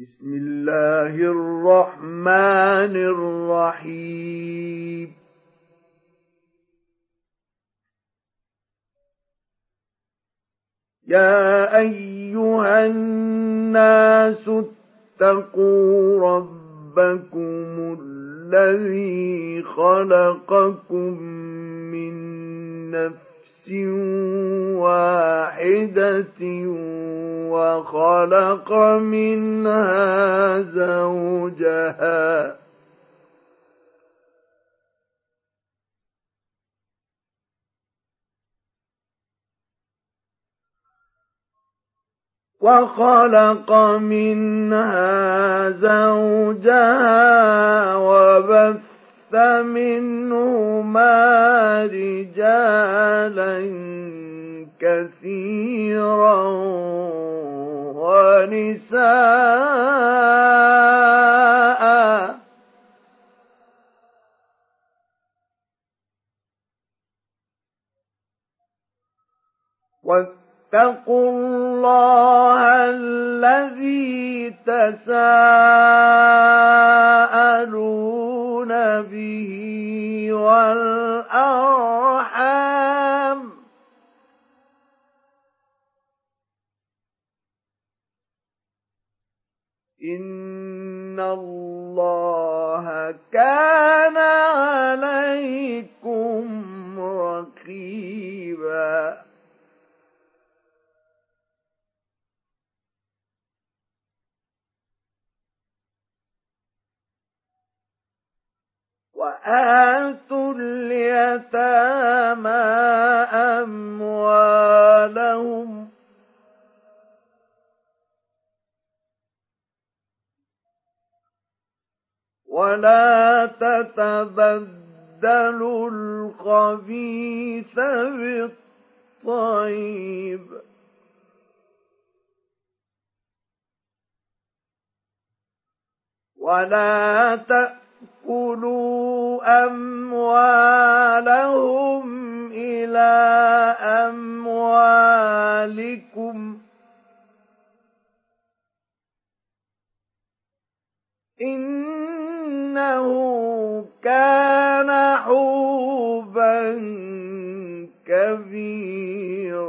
بسم الله الرحمن الرحيم. يا أيها الناس اتقوا ربكم الذي خلقكم من نفس واحدة وخلق منها زوجها. وخلق منها زوجها وبث منهما رجالا كثيرا ونساء. واتقوا الله الذي تساءلون به والأرحام. إن الله كان عليكم رقيبا. وآتوا اليتامى أموالهم. ولا تتبدلوا الخبيث بالطيب. ولا تأكلوا أموالهم إلى أموالكم إنه كان حوبا كبيرا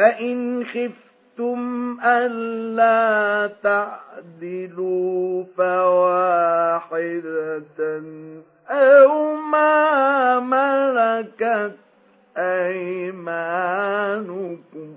فإن خفتم ألا تعدلوا فواحدة أو ما ملكت أيمانكم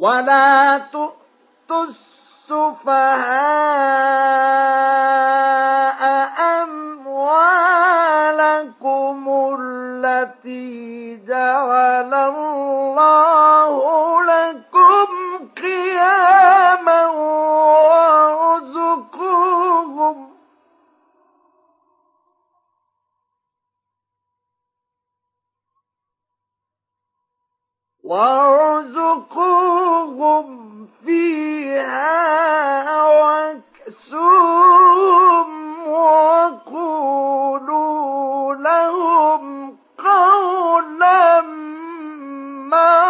ولا تؤتوا السفهاء أموالكم التي جعل الله لكم قياما وارزقوهم فيها واكسوهم وقولوا لهم قولا معروفا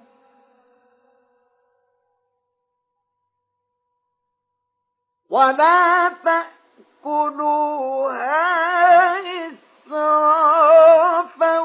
ولا تأكلوها إسرافا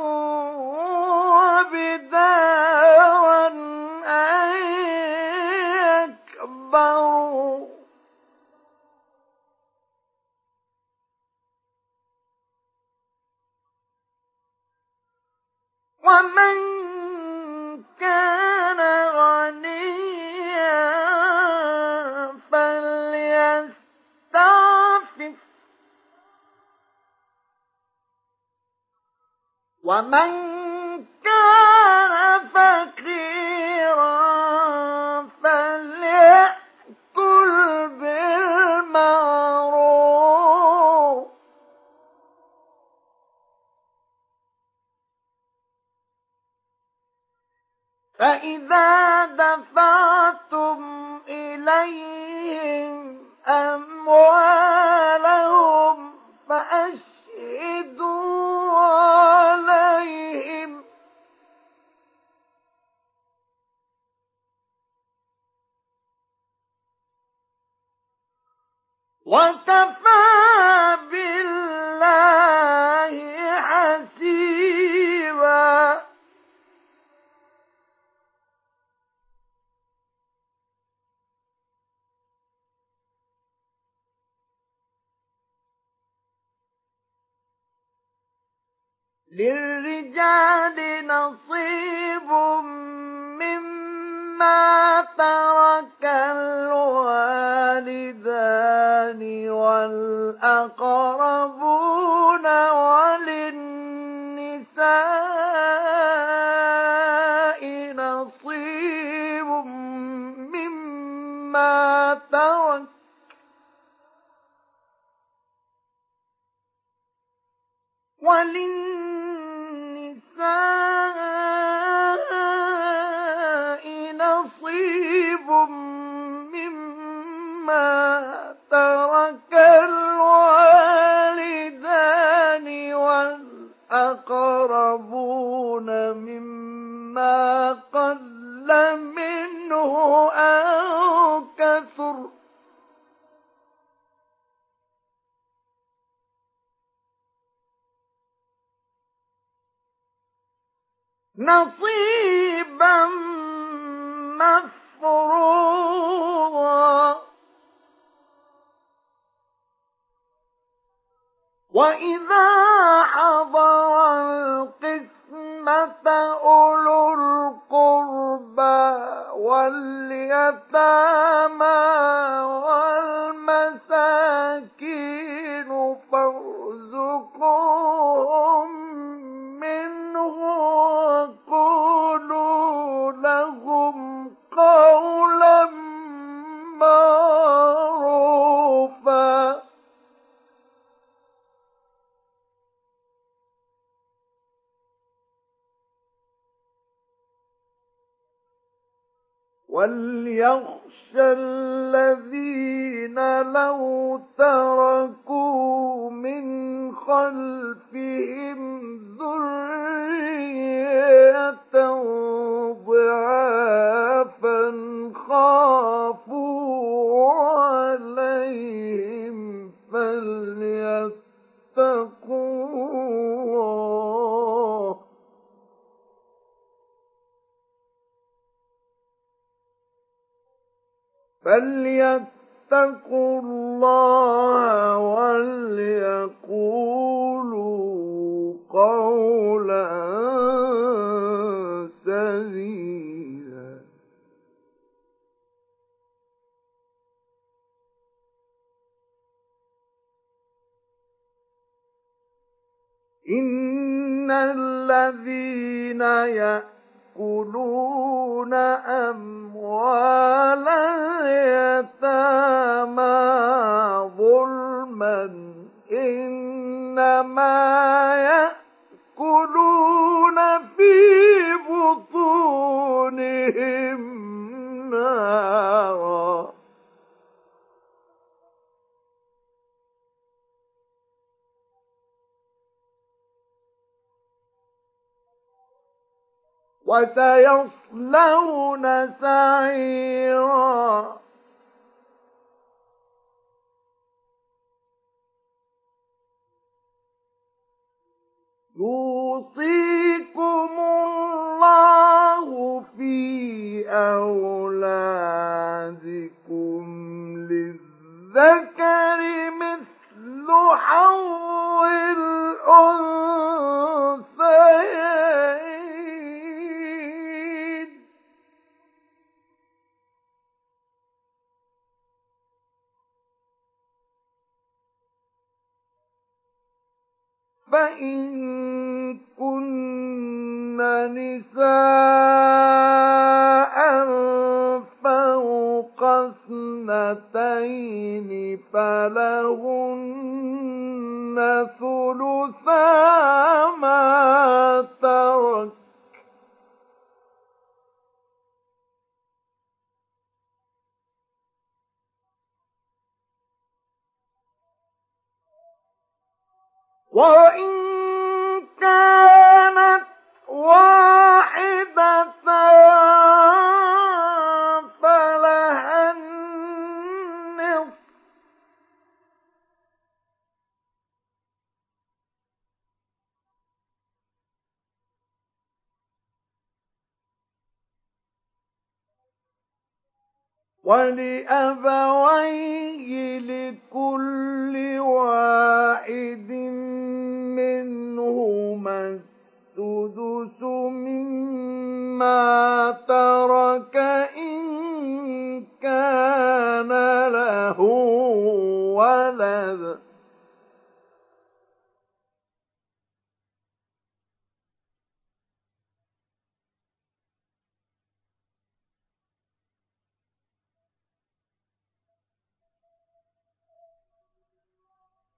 ولد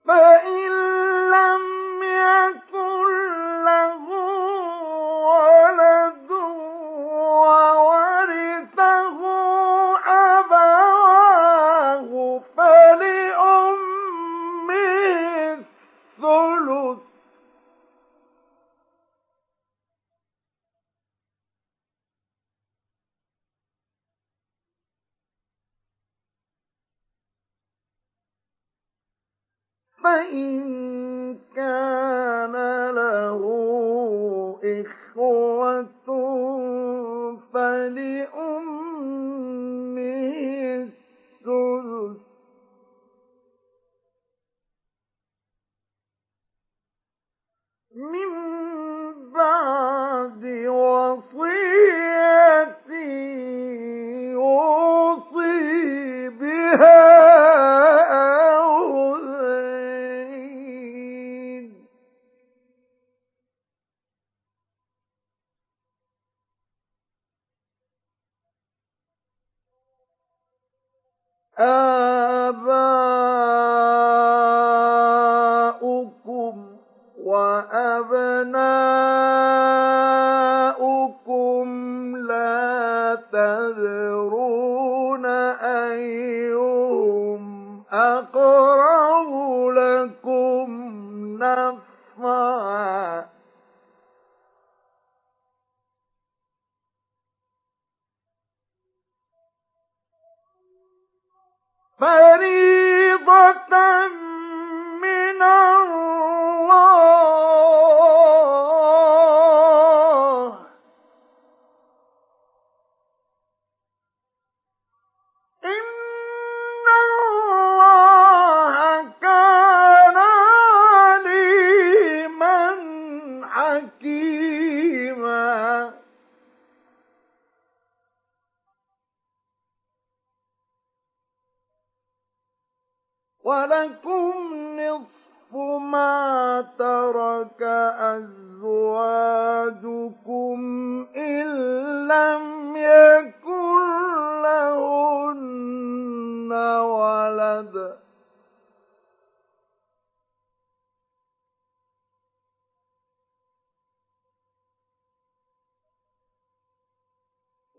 فإن لم يكن له ولد فإن كان له إخوة فلأمه السدس. من بعد وصية يوصي بها آباءنا فريضة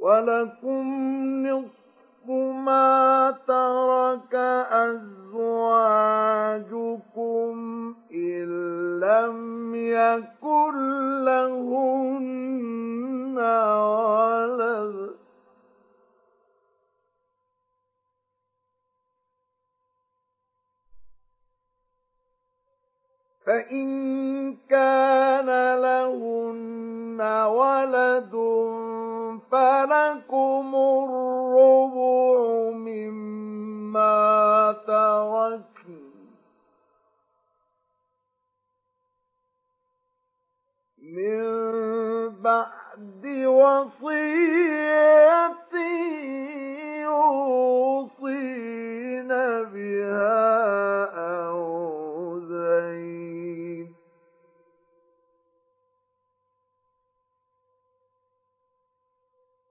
ولكم نصف ما ترك أزواجكم إن لم يكن لهن ولد. فإن كان لهن ولد فلكم الربع مما تركن. من بعد وصية يوصين بها أو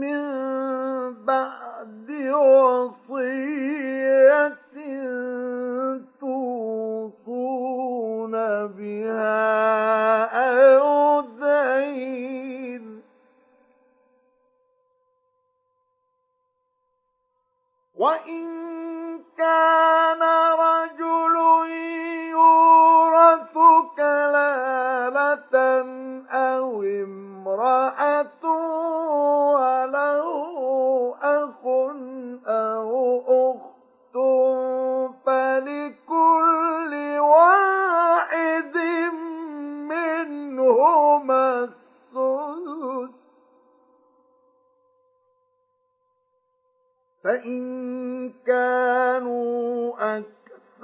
من بعد وصية توصون بها أو دين وإن كان رجل يورث كلالة أو امرأة وله أخ أو أخت فلكل واحد منهما السدس. فإن كانوا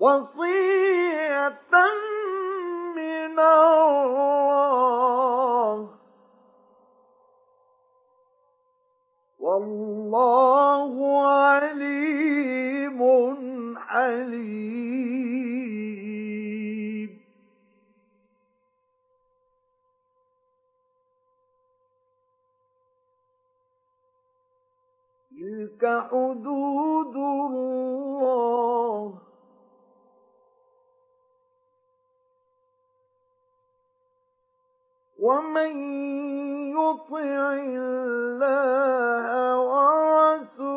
وصية من الله. والله عليم حليم. تلك حدود الله. ومن يطع الله ورسوله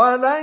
وليست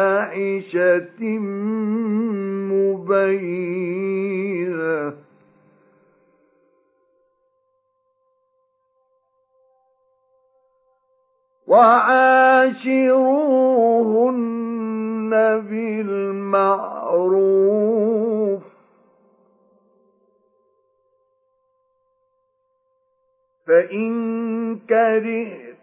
بفاحشة مبينة. وعاشروهن بالمعروف. فإن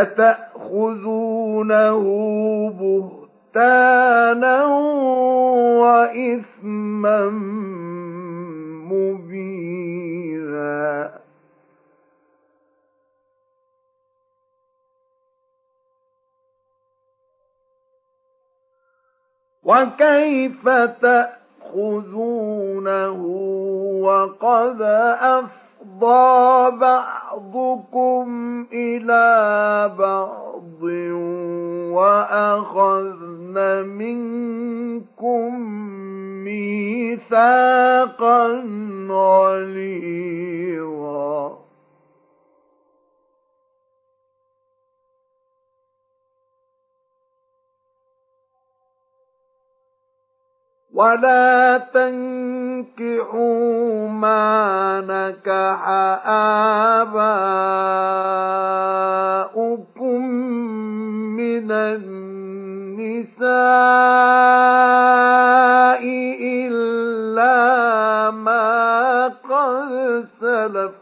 أتأخذونه بهتانا وإثما مبينا وكيف تأخذونه وقد أفضل أفضى بعضكم إلى بعض وأخذن منكم ميثاقا غليظا ولا تنكحوا ما نكح آباؤكم من النساء إلا ما قد سلف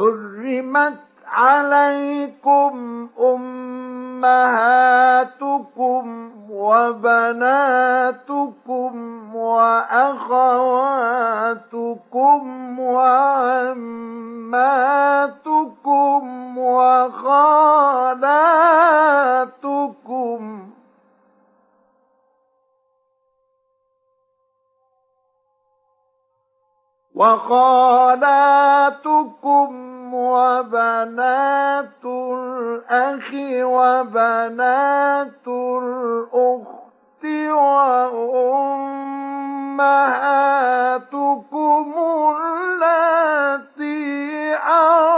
حرمت عليكم أمهاتكم وبناتكم وأخواتكم وعماتكم وخالاتكم وخالاتكم وبنات الأخ وبنات الأخت وأم أمهاتكم التي أرضعنكم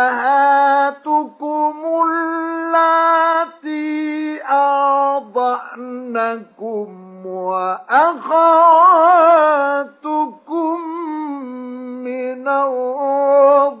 وأمهاتكم اللاتي أرضعنكم وأخواتكم من الرضاعة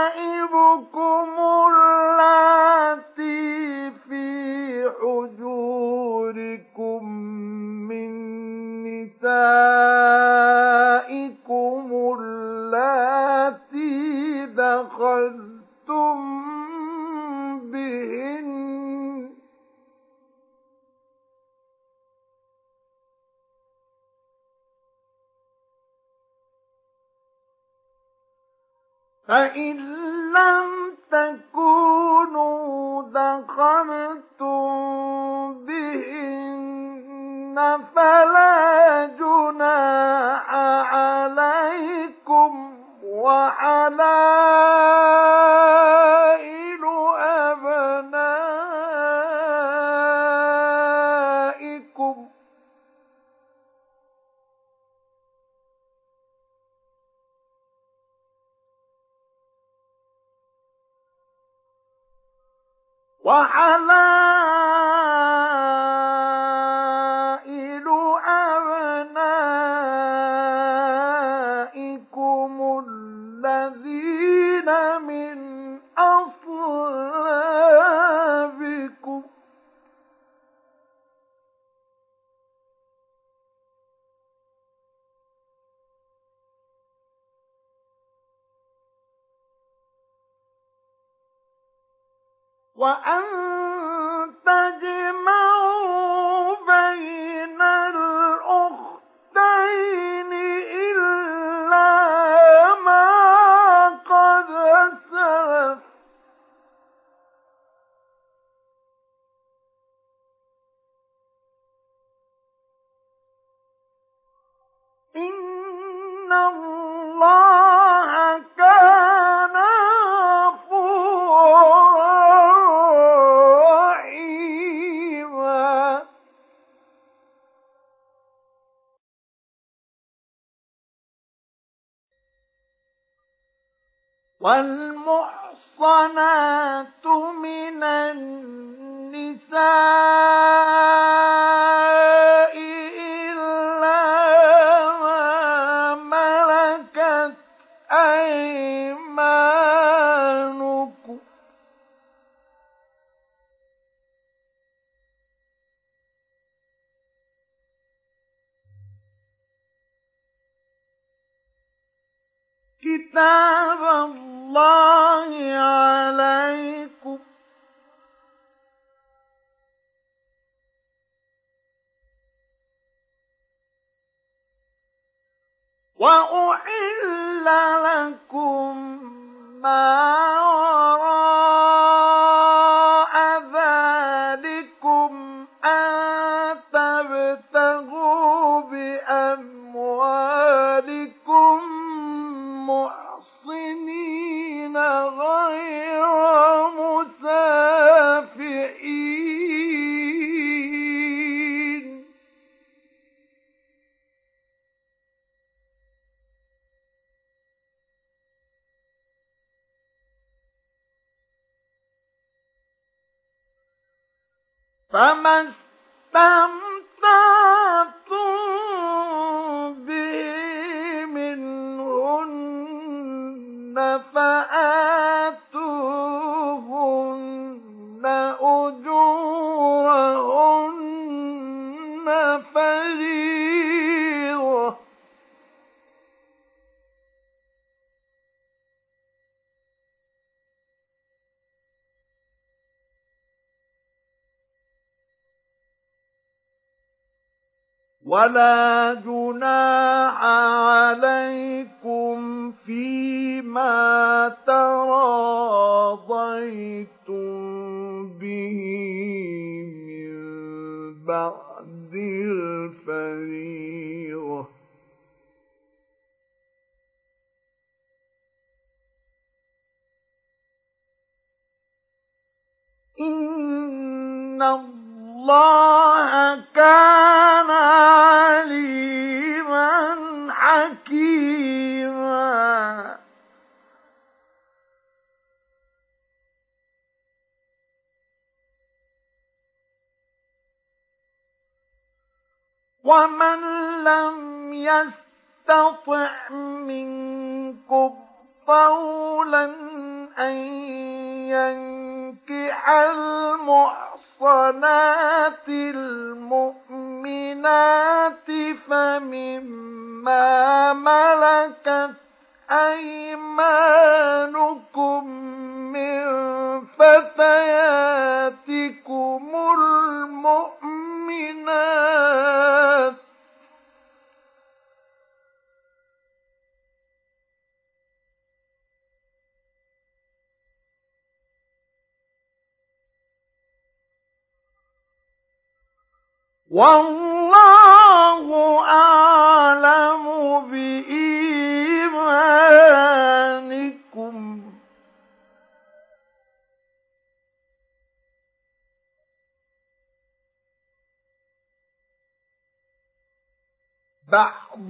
وربائبكم اللاتي في حجوركم من نسائكم اللاتي دخلتم بهن فإن لم تكونوا دخلتم بهن فلا جناح عليكم وحلائل وحلائل وأن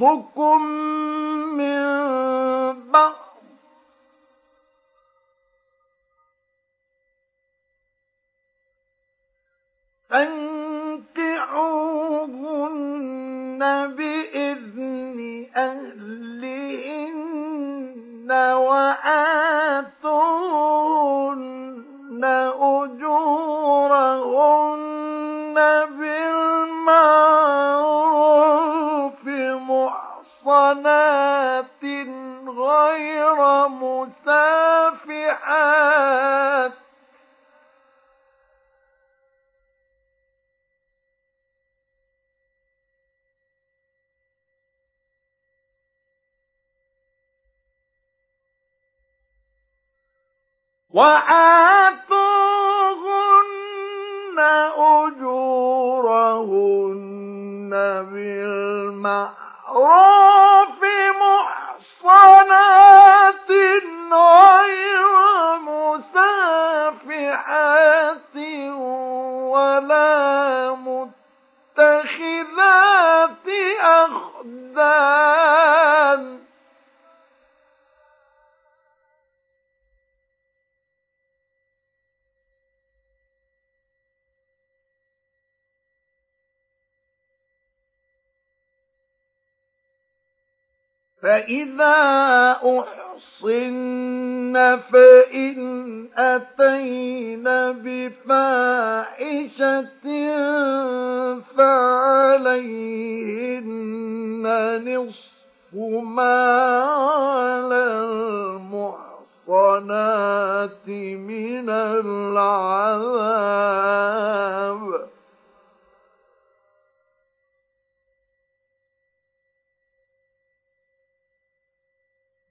بعضكم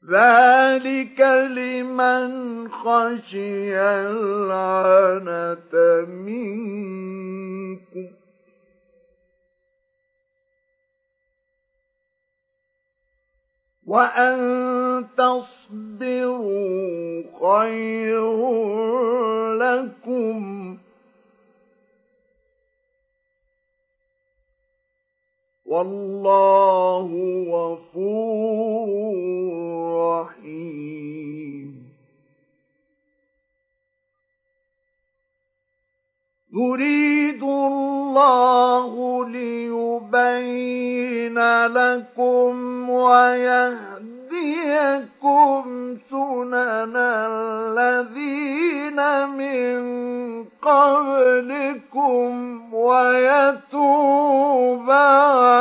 ذلك لمن خشي العنة منكم وأن تصبروا خير لكم والله غفور رحيم. يريد الله ليبين لكم ويهديكم سنن الذين من قبلكم ويتوب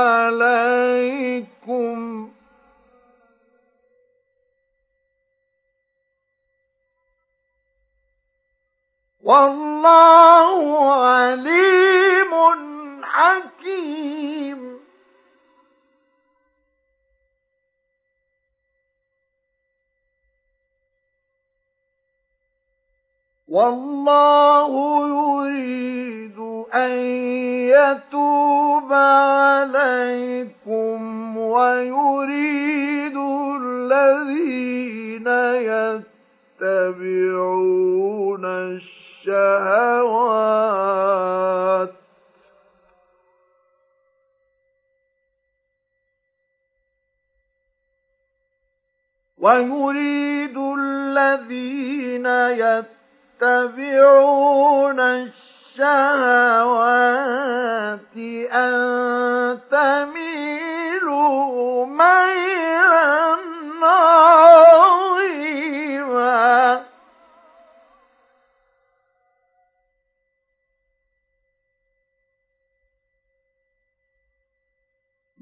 عليكم والله عليم حكيم. والله يريد أن يتوب عليكم ويريد الذين يتبعون الشهوات. ويريد الذين يتبعون الشهوات أن تميلوا ميلا عظيما.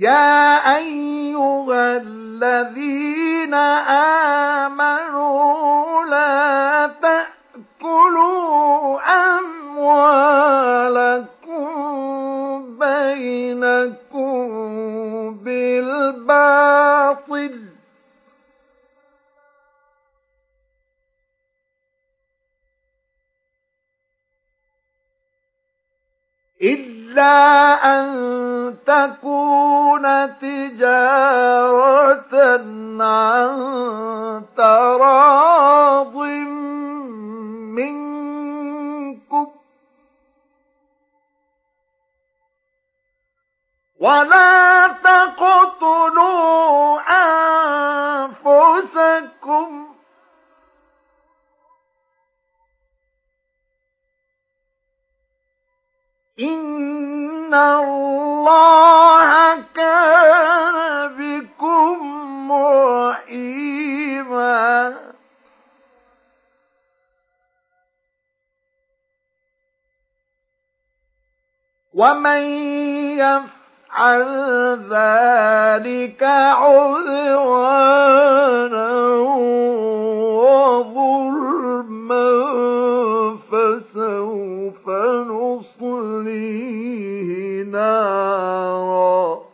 يا أيها الذين آمنوا لا تأكلوا أموالكم بينكم بالباطل إلا أن تكون تجارة عن تراض ولا تقتلوا أنفسكم. إن الله كان بكم رحيما ومن يفعل ذلك عذوانا وظلما فسوف نصليه نارا.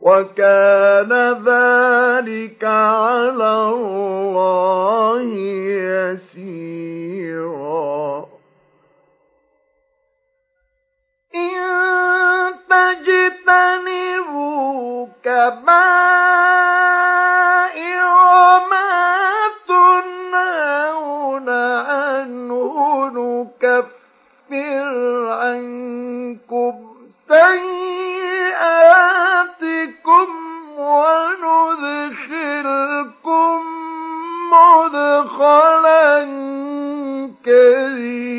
وكان ذلك على الله يسيرا. إن تجتنبوا كبائر ما عنه نكفر عنكم سيئاتكم وندخلكم مدخلا كريما.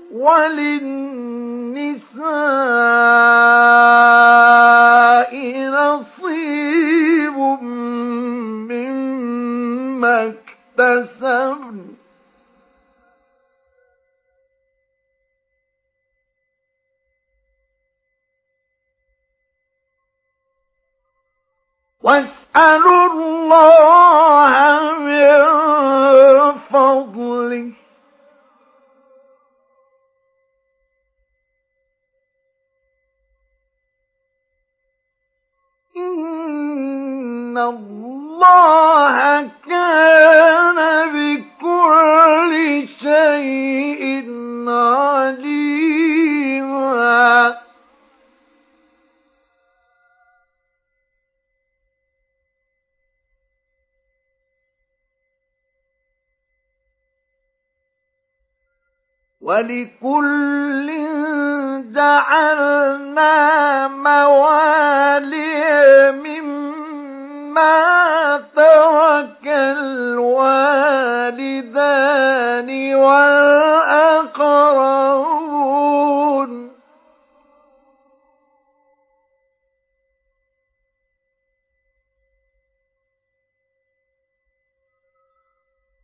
وللنساء نصيب مما اكتسبن. واسألوا الله من فضله. إن الله كان بكل شيء عليما. ولكل جعلنا موالي مما ترك الوالدان والأقربون.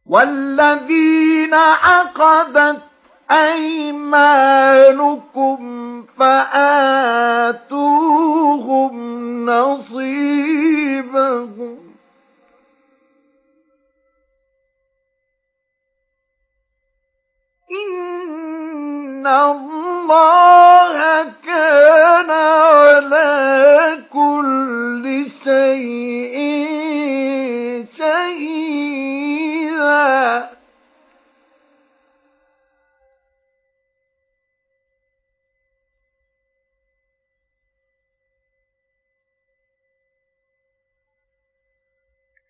والذين عقدت أيمانكم فآتوهم نصيبهم. إن الله كان على كل شيء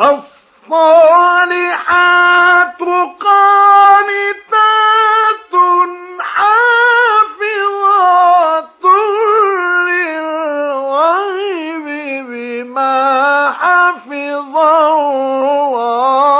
الصالحات قانتات حافظات للغيب بما حفظ الله.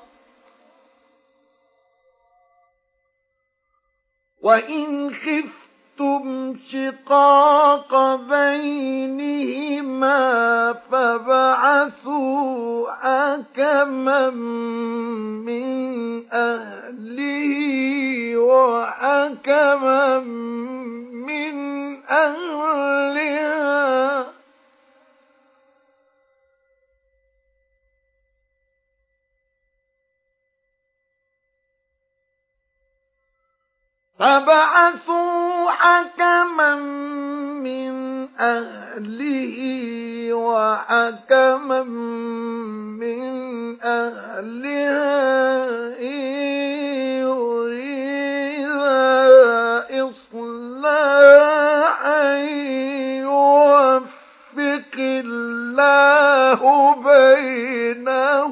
وإن خفتم شقاق بينهما فبعثوا حكما من أهله وحكما من أهلها فبعثوا حكما من أهله وحكما من أهلها يريدا إصلاحا يوفق الله بينهما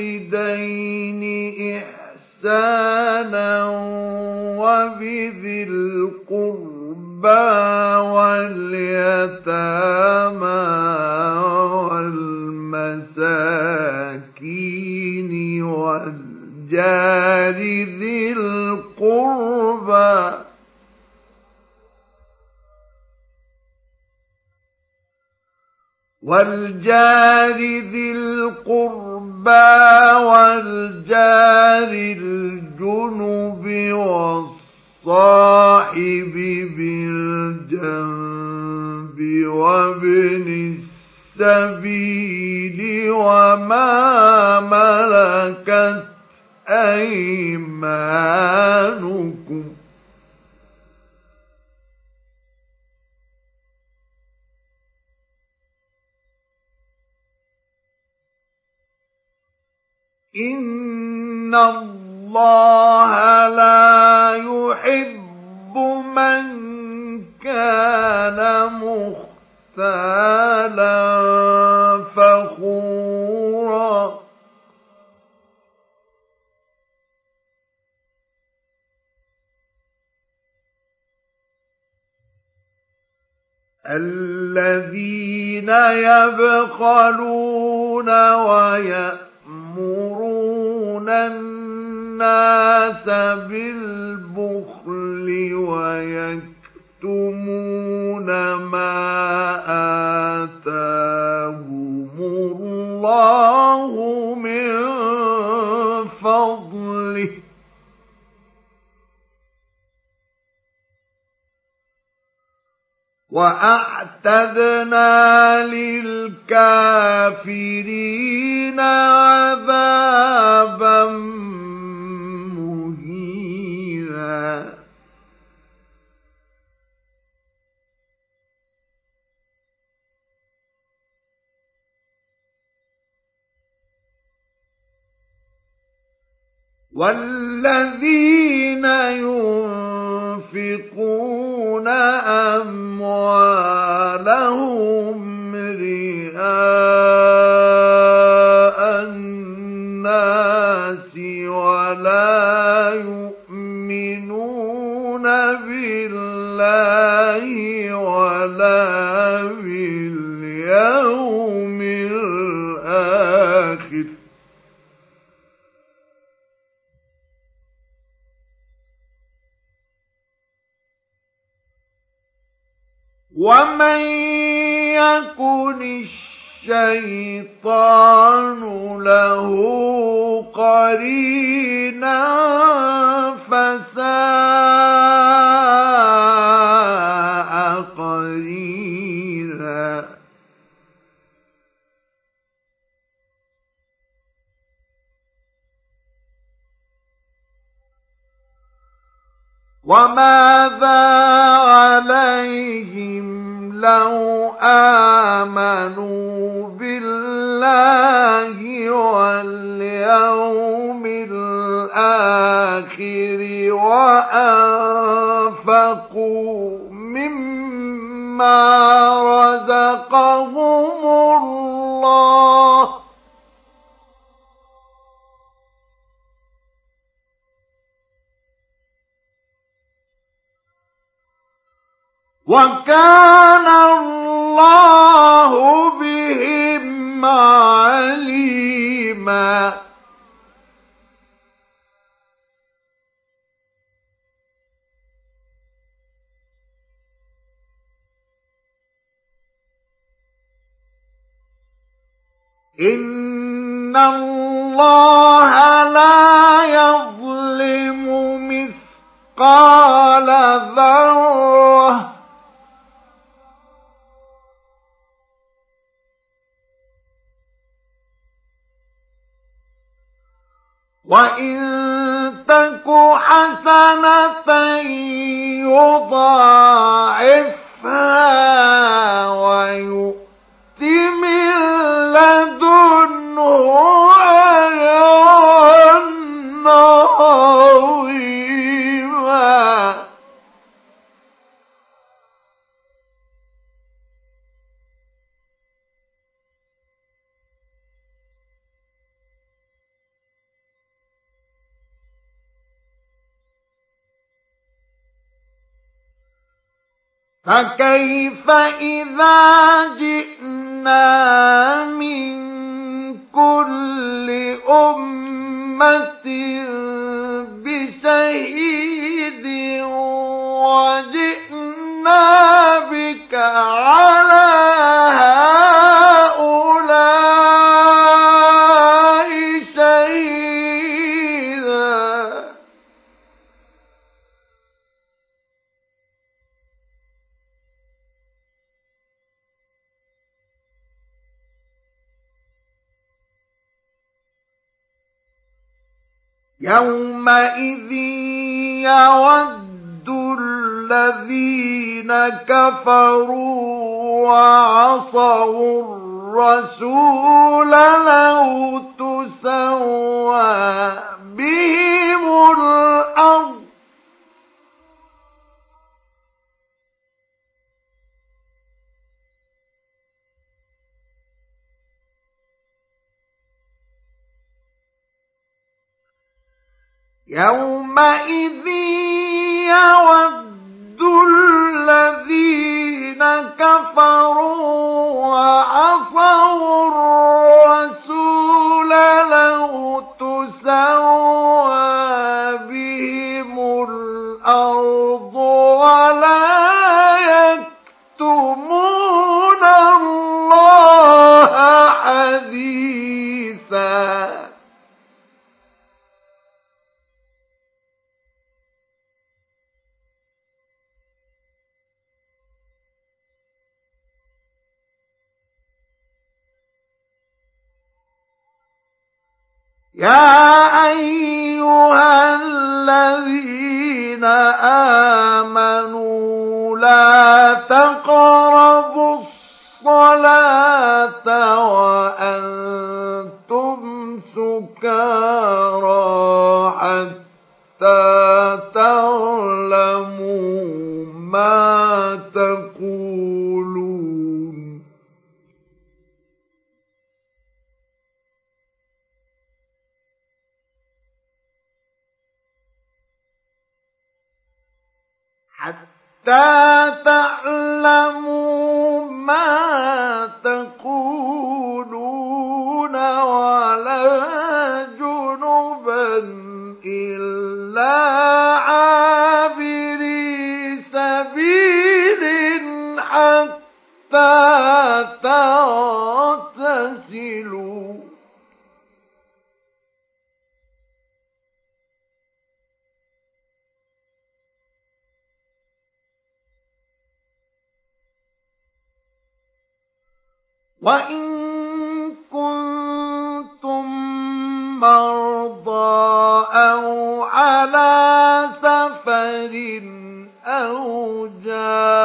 وبالوالدين إحسانا وبذي القربى واليتامى والمساكين والجار ذي القربى والجار ذي القربى والجار الجنب والصاحب بالجنب وابن السبيل وما ملكت أيمانكم إن الله لا يحب من كان مختالا فخورا الذين يبخلون ويأتون يأمرون الناس بالبخل ويكتمون ما واعتدنا للكافرين عذابا والذين ينفقون أموالهم رئاء الناس ولا يؤمنون بالله ولا باليوم ومن يكن الشيطان له قرينا فساء وماذا عليهم لو آمنوا بالله واليوم الآخر وأنفقوا مما رزقهم الله وكان الله بهم عليما. إن الله لا يظلم مثقال ذره وإن تك حسنة يضاعفها ويؤت من لدنه فكيف إذا جئنا من كل أمة بشهيد وجئنا بك على يومئذ يود الذين كفروا وعصوا الرسول لو تسوى بهم الأرض يومئذ يود الذين كفروا وعصوا يا أيها الذين آمنوا لا تقربوا الصلاة وأنتم سكارى. حتى وإن كنتم مرضى أو على سفر أو جاء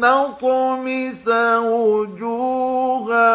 نطمس وجوها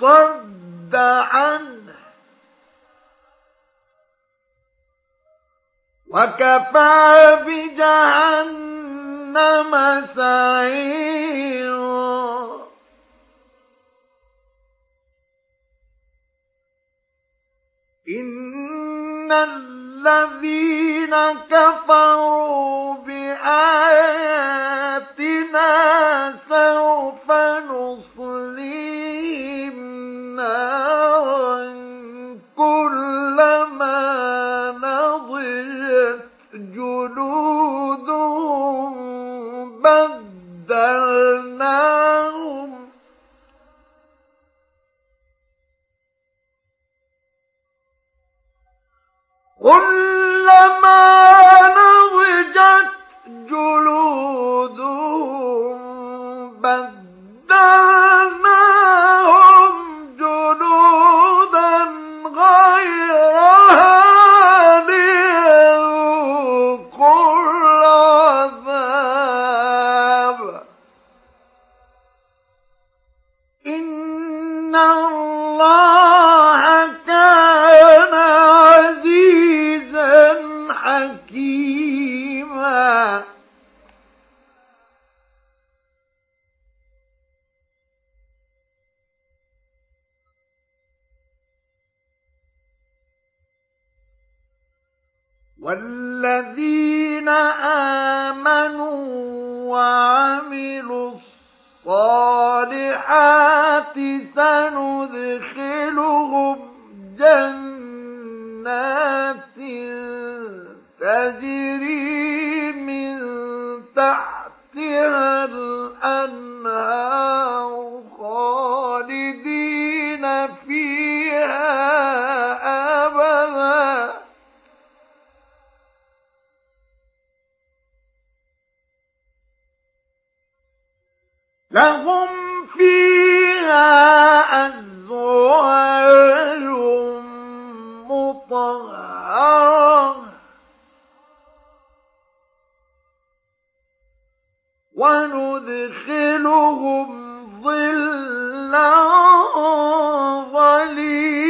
صد عنه. وكفى بجهنم سعيرا. إن الذين كفروا بآياتنا سوف نصليهم جلودهم بدلناهم. كلما نضجت جلودهم بدلناهم. سندخلهم جنات تجري من تحتها الأنهار خالدين فيها أبدا. لهم فيها أزواج مطهرة وندخلهم ظلا ظليلا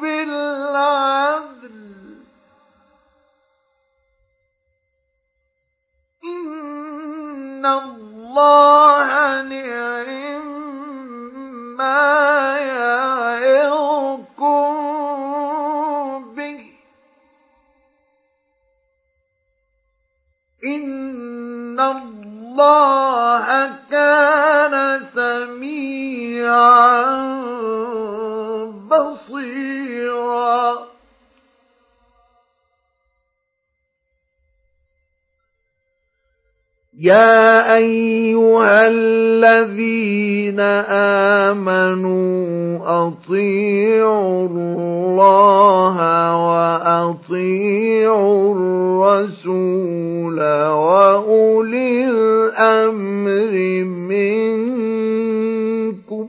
بالعدل إن الله نعم ما يعظكم به إن الله كان سميعا بصيرا يا أيها الذين آمنوا أطيعوا الله وأطيعوا الرسول وأولي الأمر منكم.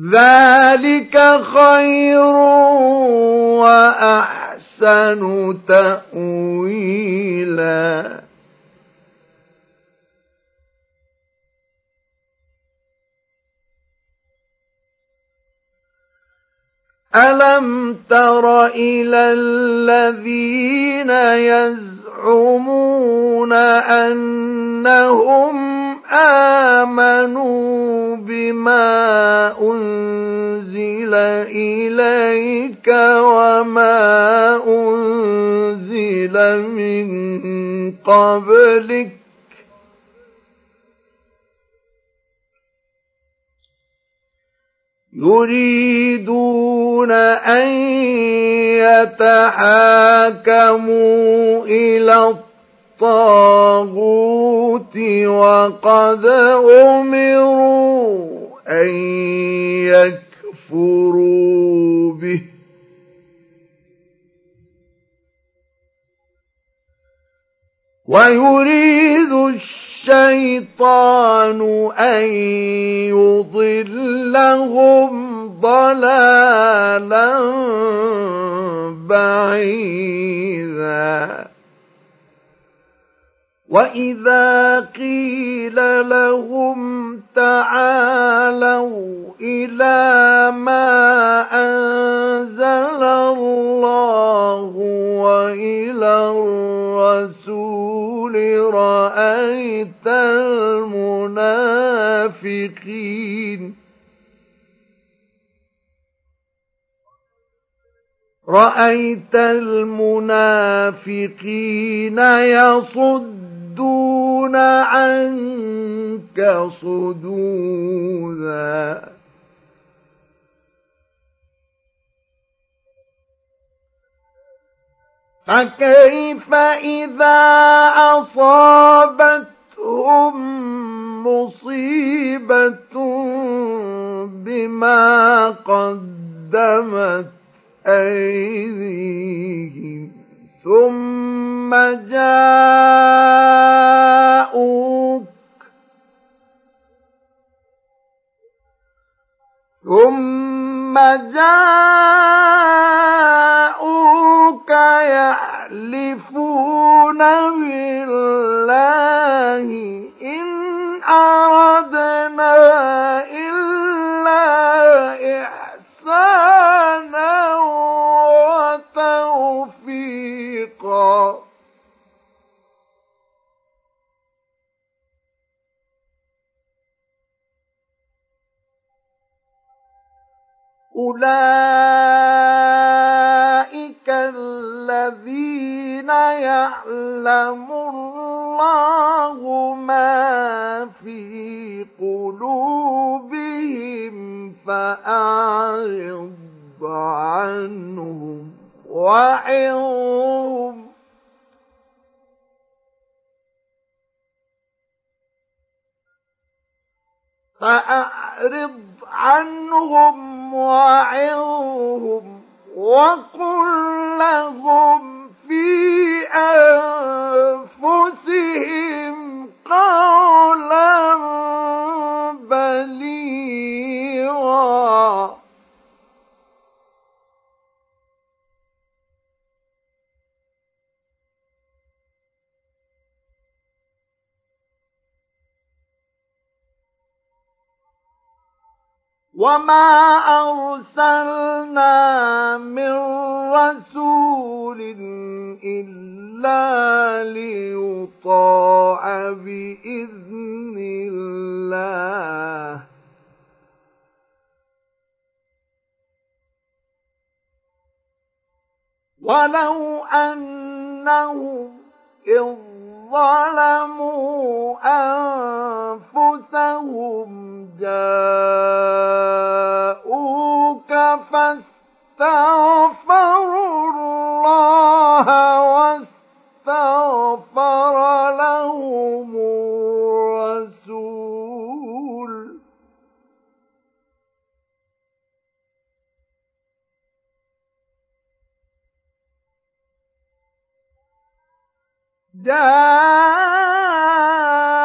ذلك خير وأحسن تأويلا. ألم تر إلى الذين يزعمون أنهم آمنوا بما أنزل إليك وما أنزل من قبلك. يريدون أن يتحاكموا إلى الطاعة الطاغوت وقد أمروا أن يكفروا به. ويريد الشيطان أن يضلهم ضلالا بعيدا. واذا قيل لهم تعالوا إلى ما انزل الله والى الرسول رايت المنافقين رايت المنافقين يصد يصدون عنك صدودا. فكيف إذا أصابتهم مصيبة بما قدمت أيديهم؟ ثم جاءوك. ثم جاءوك يحلفون بالله إن أردنا إلا إحسانا. وتوفيقا أولئك الذين يعلم الله ما في قلوبهم فأعرض عنهم. وعظهم. فأعرض عنهم وعظهم وقل لهم في أنفسهم قولا بليغا. وما أرسلنا من رسول إلا ليطاع بإذن الله ولو أنهم إذ ظلموا أنفسهم جاءوك فاستغفروا الله واستغفر لهم الرسول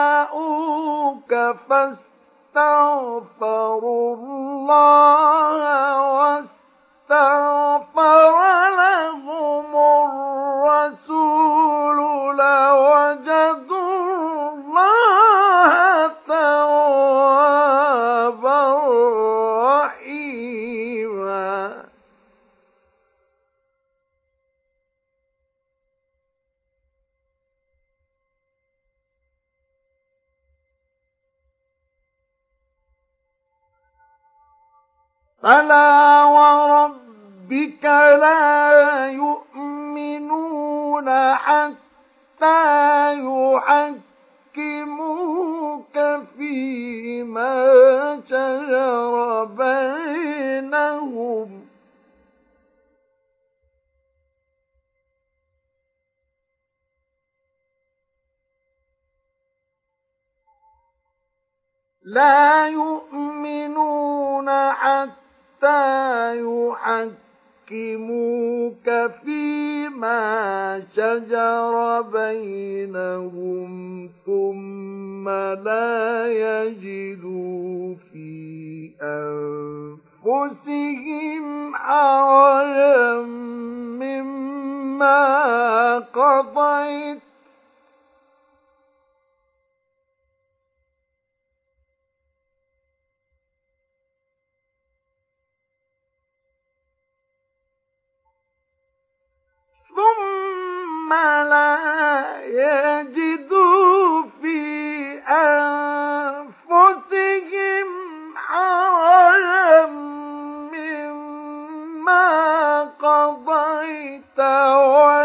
جاءوك فاستغفروا الله واستغفر لهم لا يؤمنون حتى يحكموك فيما شجر بينهم ثم لا يجدوا في أنفسهم حرجا مما قضيت ثم لا يجدوا في أنفسهم حرجا مما قضيت ويسلموا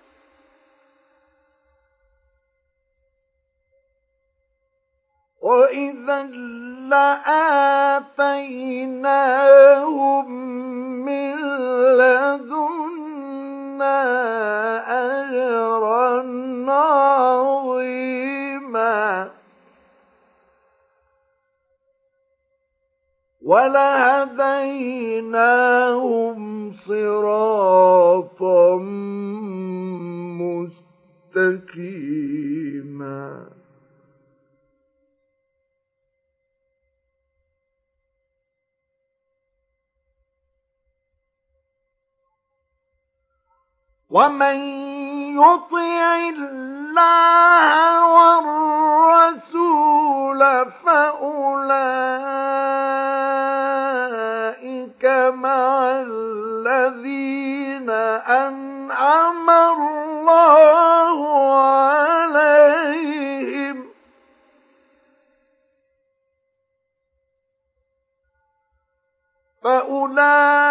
وإذا لآتيناهم من لدنا أجرا عظيما ولها ومن يطع الله والرسول فأولئك مع الذين أنعم الله عليهم فأولئك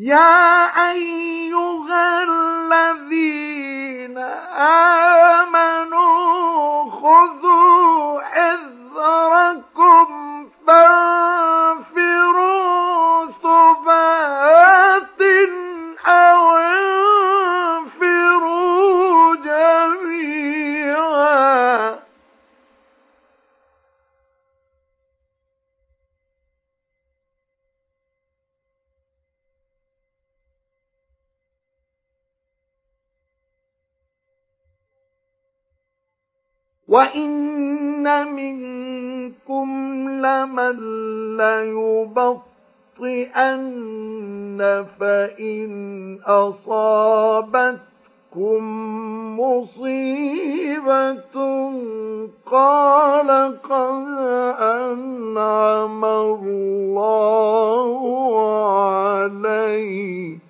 يا أيها الذين آمنوا خذوا حذركم فانفروا وإن منكم لمن ليبطئن فإن أصابتكم مصيبة قال قد أنعم الله عليّ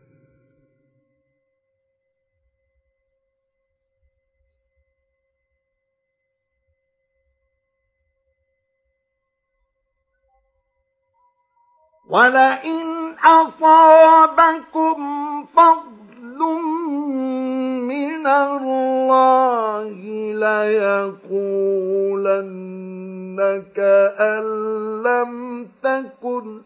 ولئن أصابكم فضل من الله ليقولن كأن لم تكن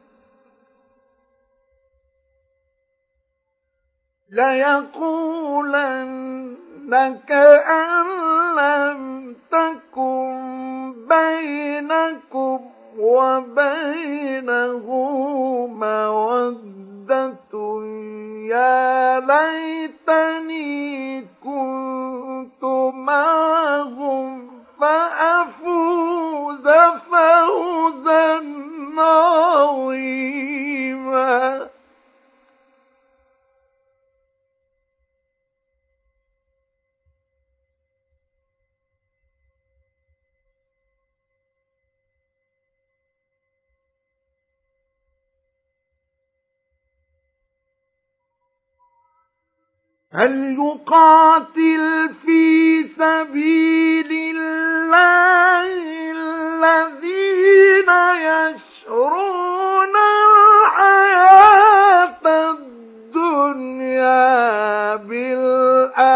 ليقولن كأن لم تكن بينكم وبينه مودة يا ليتني كنت معهم فأفوز فوزا عظيما. هل يقاتل في سبيل الله الذين يشرون الحياة الدنيا بالآخرة؟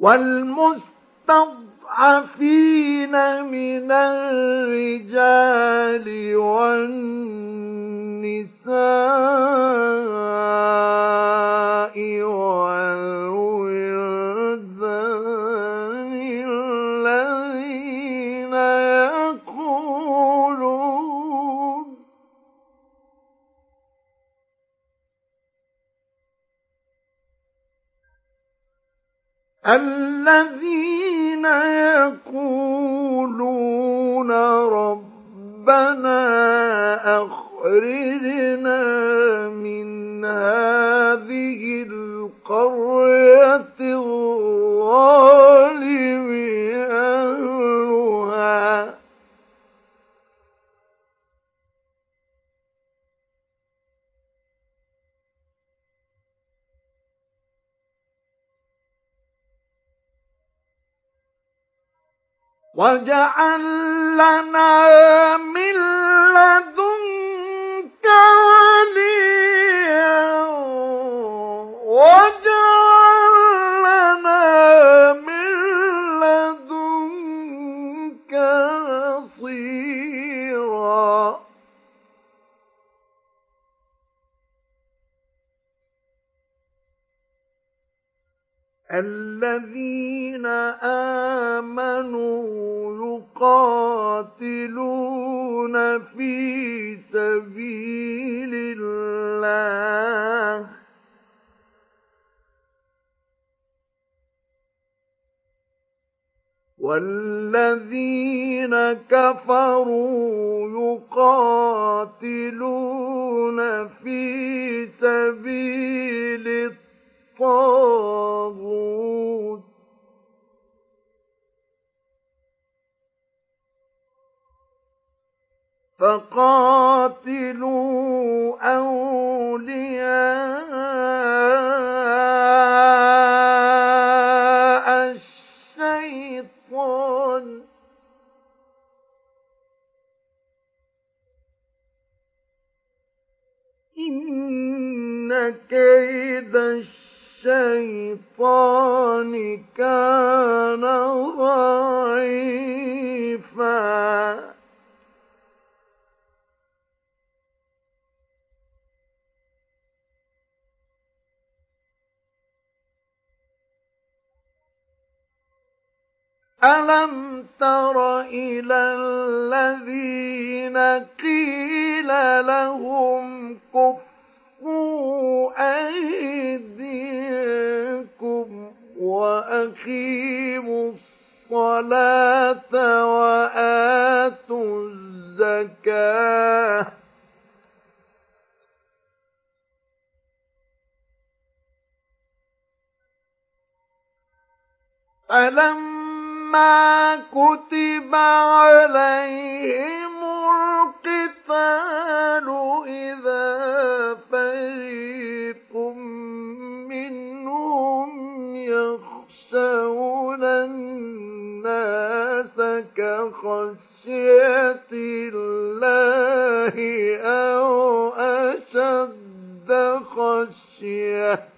والمستضعفين من الرجال والنساء الذين يقولون ربنا أخرجنا من هذه القرية الظالم واجعل لنا من لدنك وليا واجعل الذين آمنوا يقاتلون في سبيل الله. والذين كفروا يقاتلون في سبيل الطاغوت. فقاتلوا أولياء الشيطان. إن كيد الشيطان كان ضعيفا. ألم تر إلى الذين قيل لهم أيديكم وأقيموا الصلاة وآتوا الزكاة. فلما كتب عليهم القتال إذا فريق منهم يخشون الناس كخشية الله أو أشد خشيه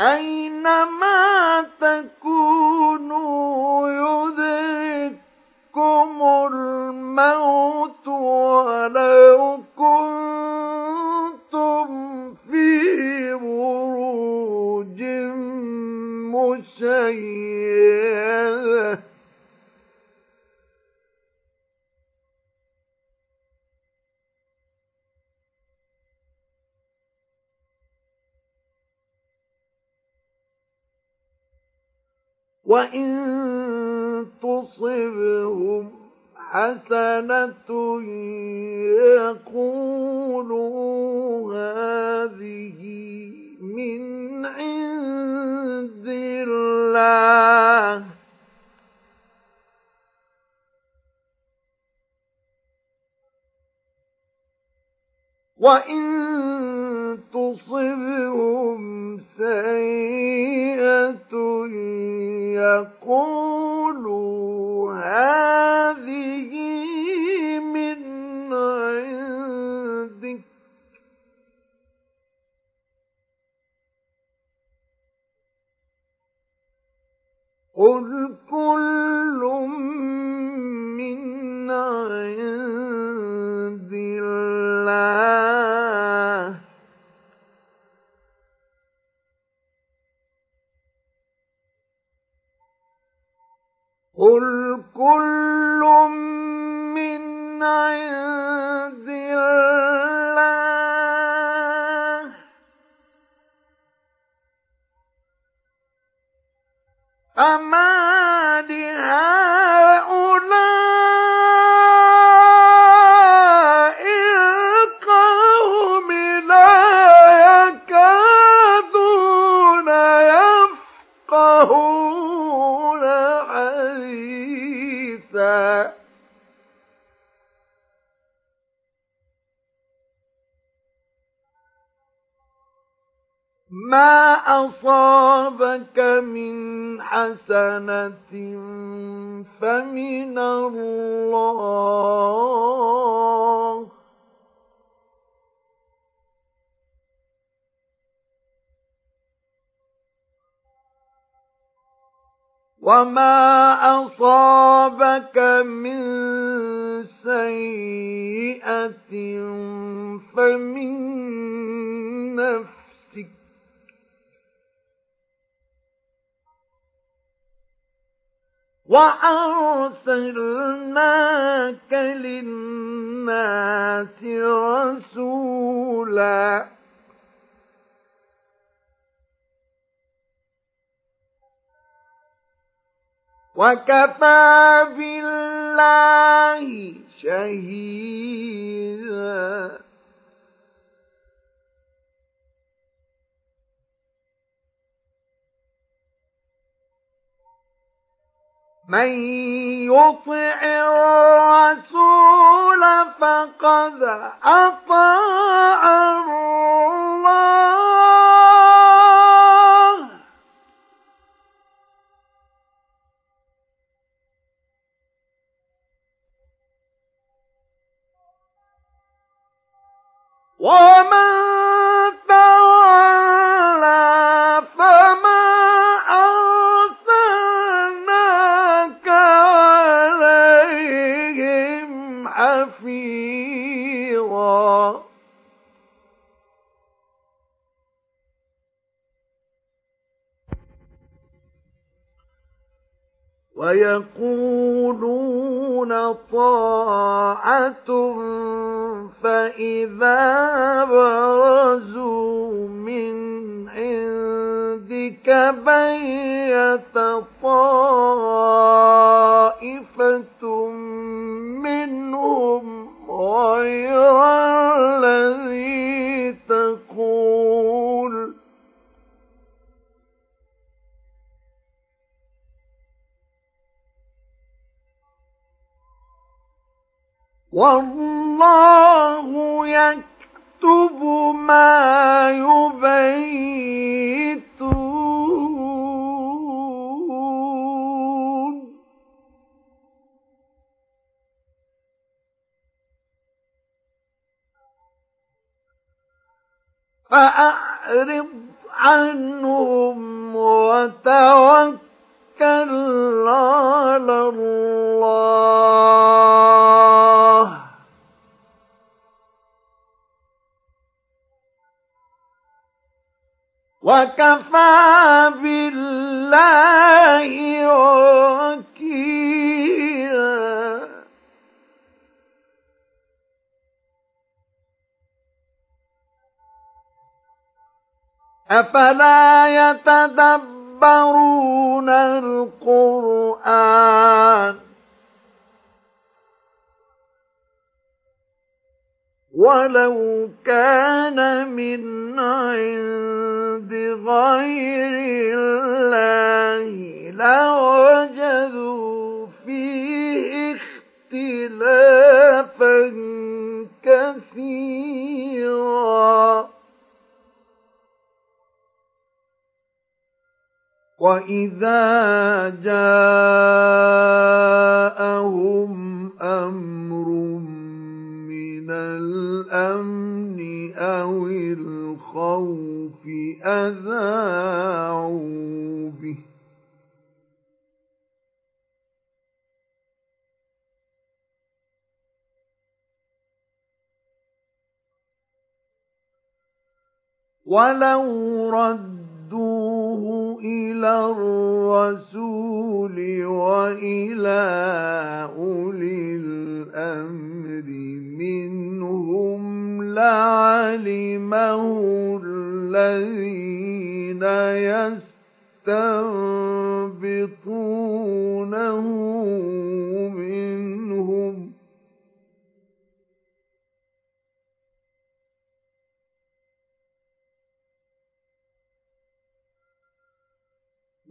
أينما تكونوا يدرككم الموت ولو كنتم في بروج مشيده وإن تصبهم حسنة يقولوا هذه من عند الله وإن تصبهم سيئة يقولوا هذه من عندك قل كل من عند الله. قل كل وأرسلناك للناس رسولا. وكفى بالله شهيدا. من يطع الرسول فقد أطاع الله. ومن ويقولون طاعة فإذا برزوا من عندك بيت طائفة منهم غير والله يكتب ما يبيتون. فأعرض عنهم وتوكل على الله. وكفى بالله وكيلا. أفلا يتدبرون القرآن؟ ولو كان من عند غير الله لوجدوا فيه اختلافا كثيرا واذا جاءهم أمر من الأمن أو الخوف أذاعوا به. ولو ردوه إلى الرسول وإلى أولي الأمر منهم لعلمه الذين يستنبطونه منهم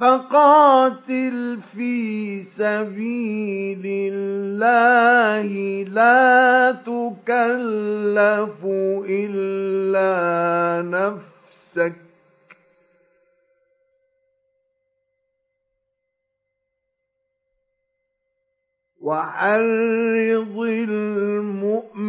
فقاتل في سبيل الله لا تكلف إلا نفسك. وحرض المؤمنين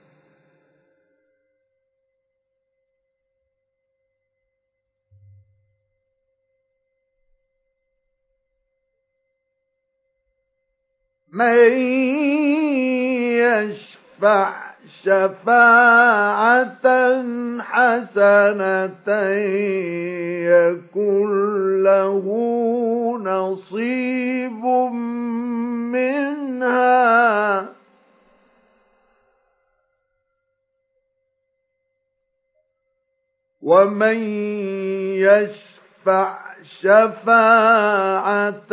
من يشفع شفاعة حسنة يكن له نصيب منها ومن يشفع شفاعة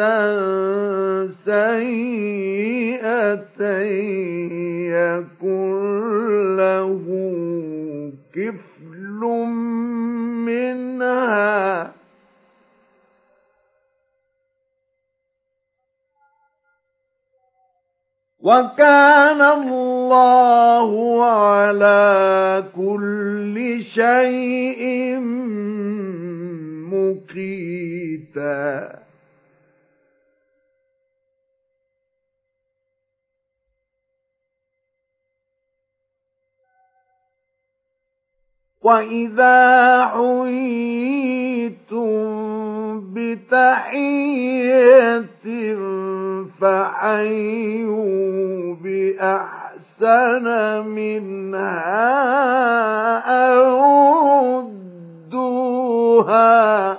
سيئة يكن له كفل منها. وكان الله على كل شيء مقيتا. وإذا حييتم بتحية فحيوا بأحسن منها أو ردوها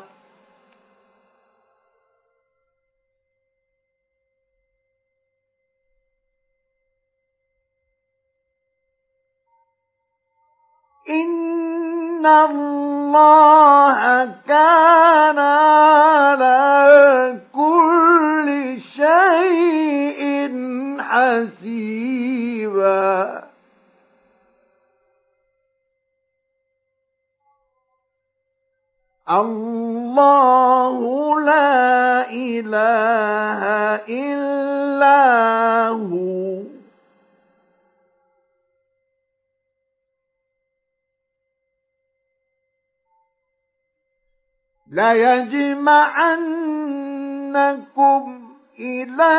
إن الله كان على كل شيء حسيبا. الله لا إله إلا هو. ليجمعنكم إلى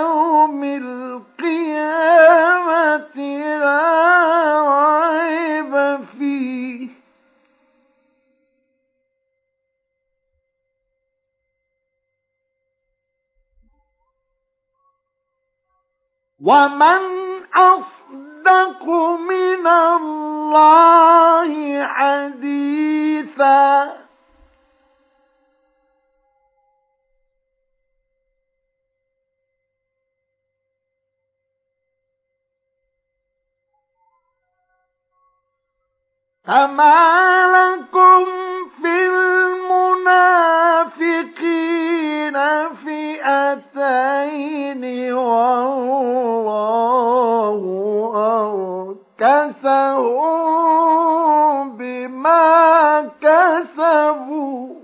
يوم القيامة لا ومن أصدق من الله حديثا فما لكم في المنافقين فئتين والله أركسهم بما كسبوا.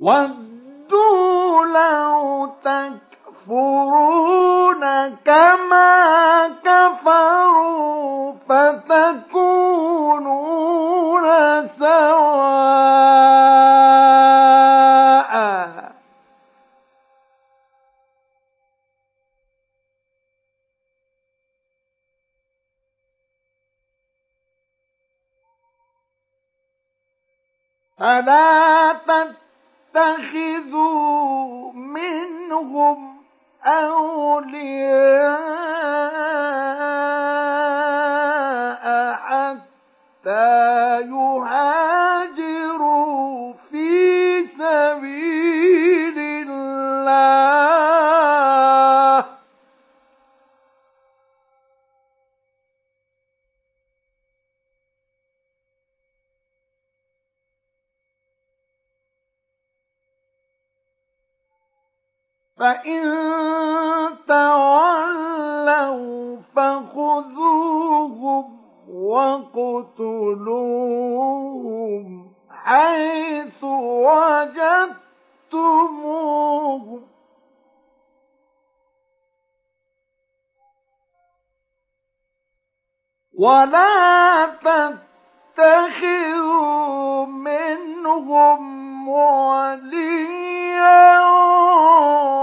ودوا لو تكفرون كما كفروا فتكونون سواء فلا تتخذوا منهم أولياء حتى يهاجروا فإن تولوا فخذوهم وقتلوهم حيث وجدتموهم ولا تتبعوا تتخذوا منهم وليا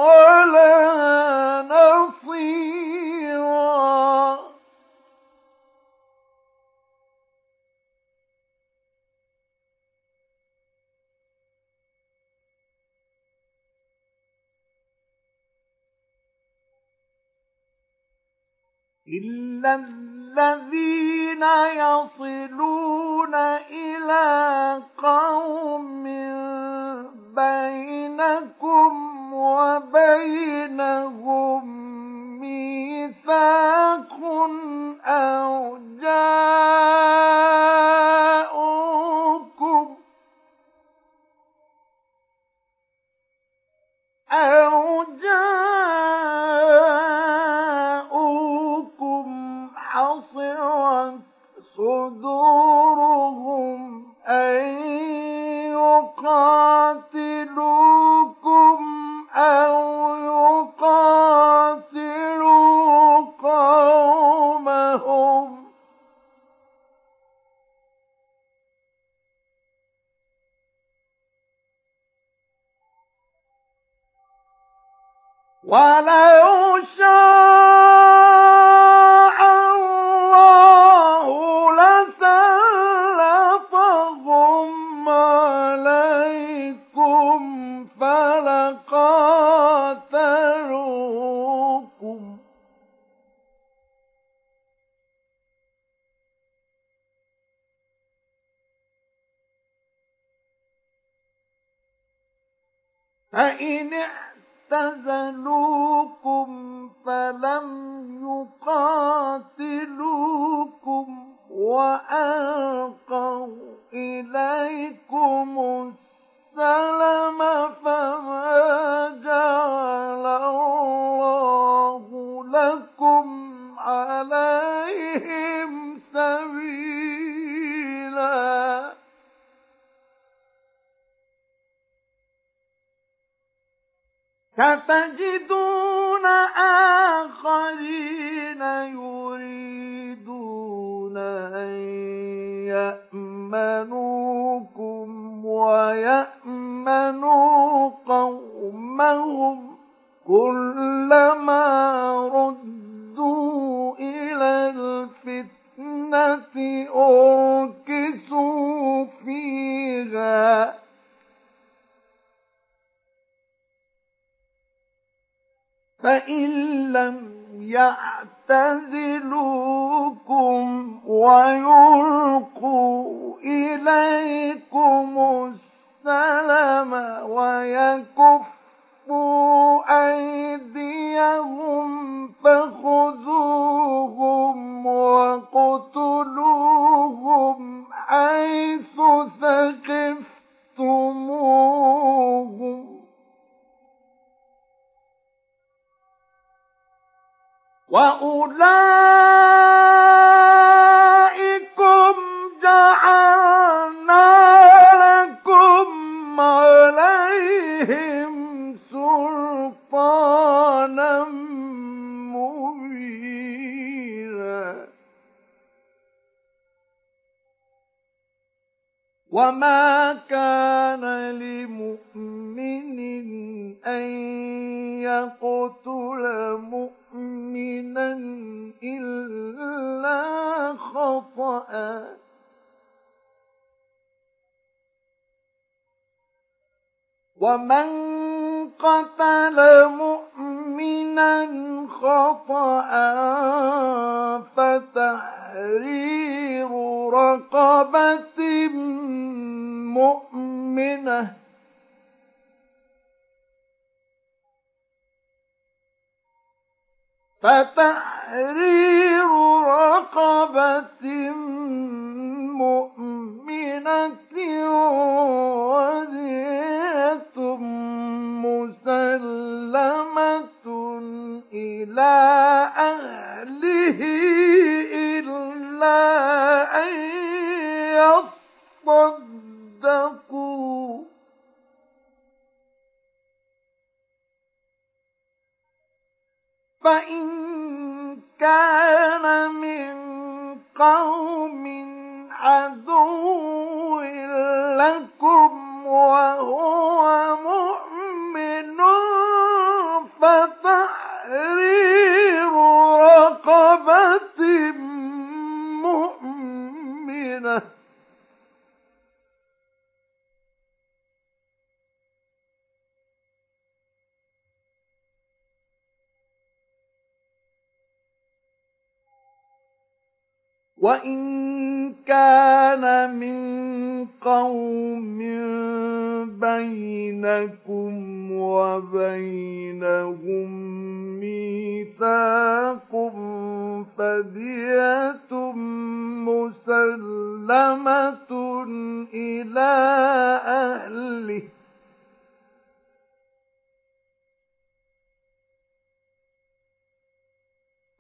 ولا إلا الذين يصلون إلى قوم بينكم وبينهم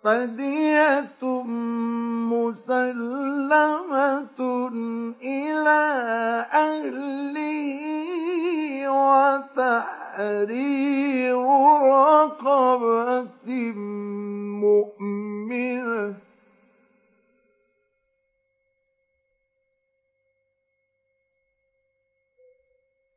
فدية مسلمة إلى أهله وتحرير رقبة مؤمنة.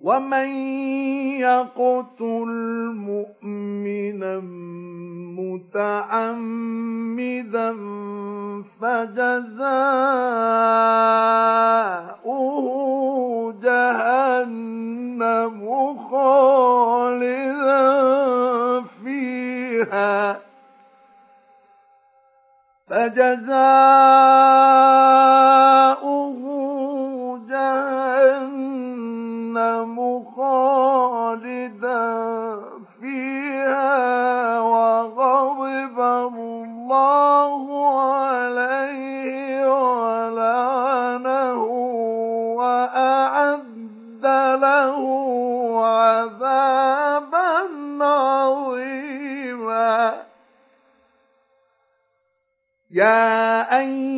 ومن يقتل مؤمنا متعمدا فجزاؤه جهنم خالدا فيها فجزاؤه أن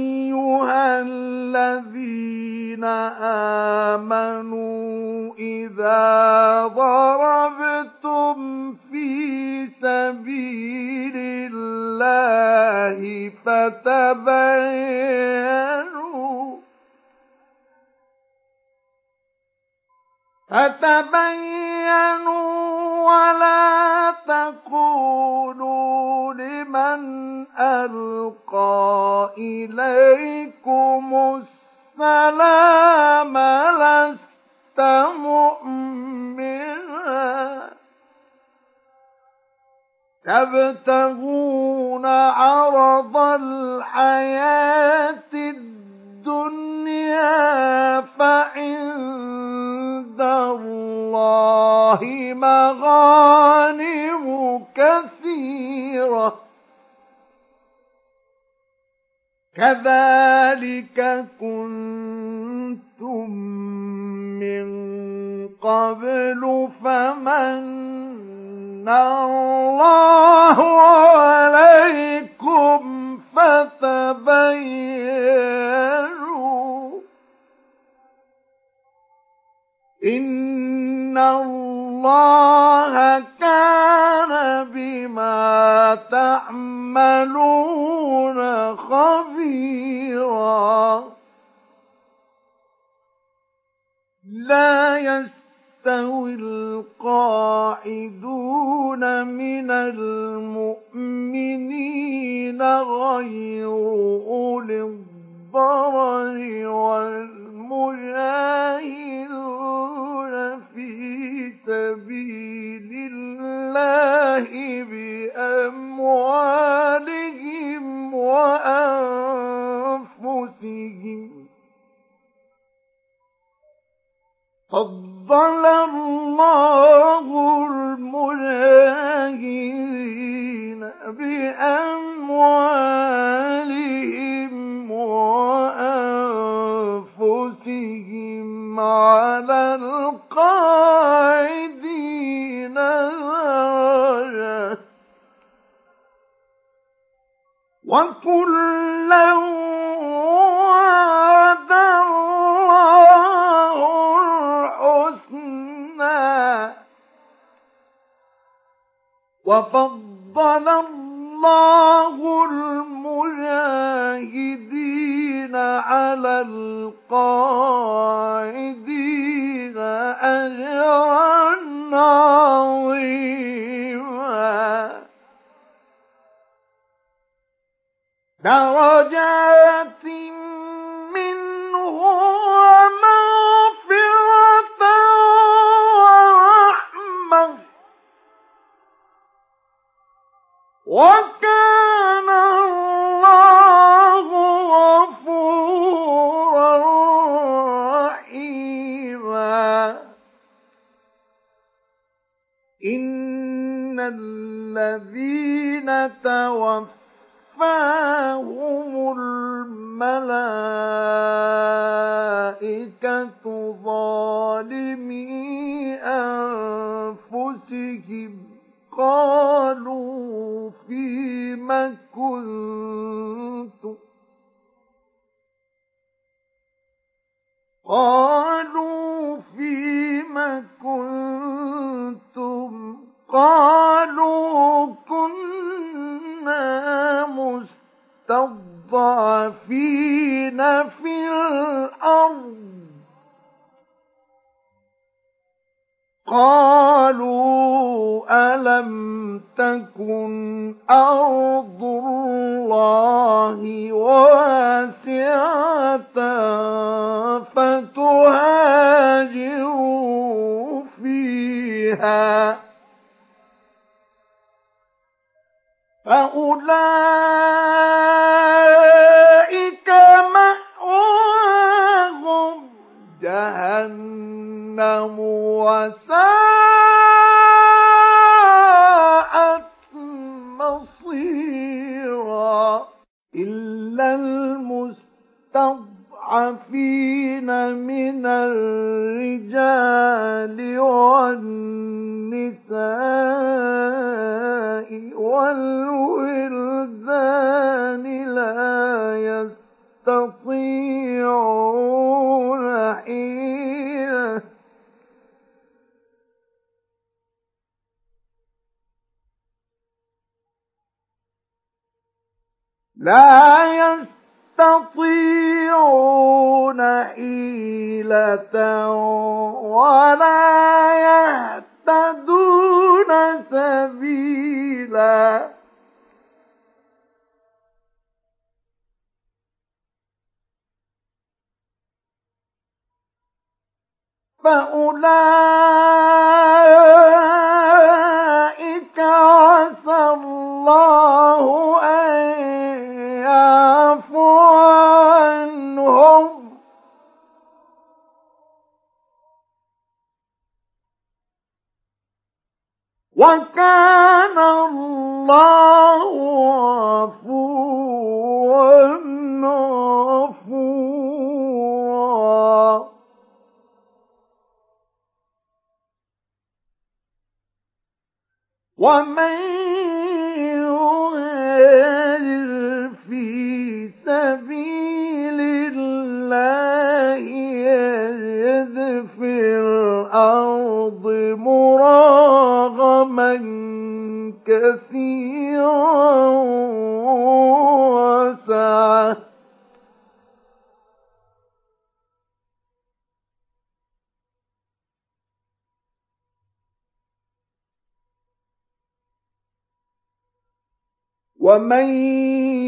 ومن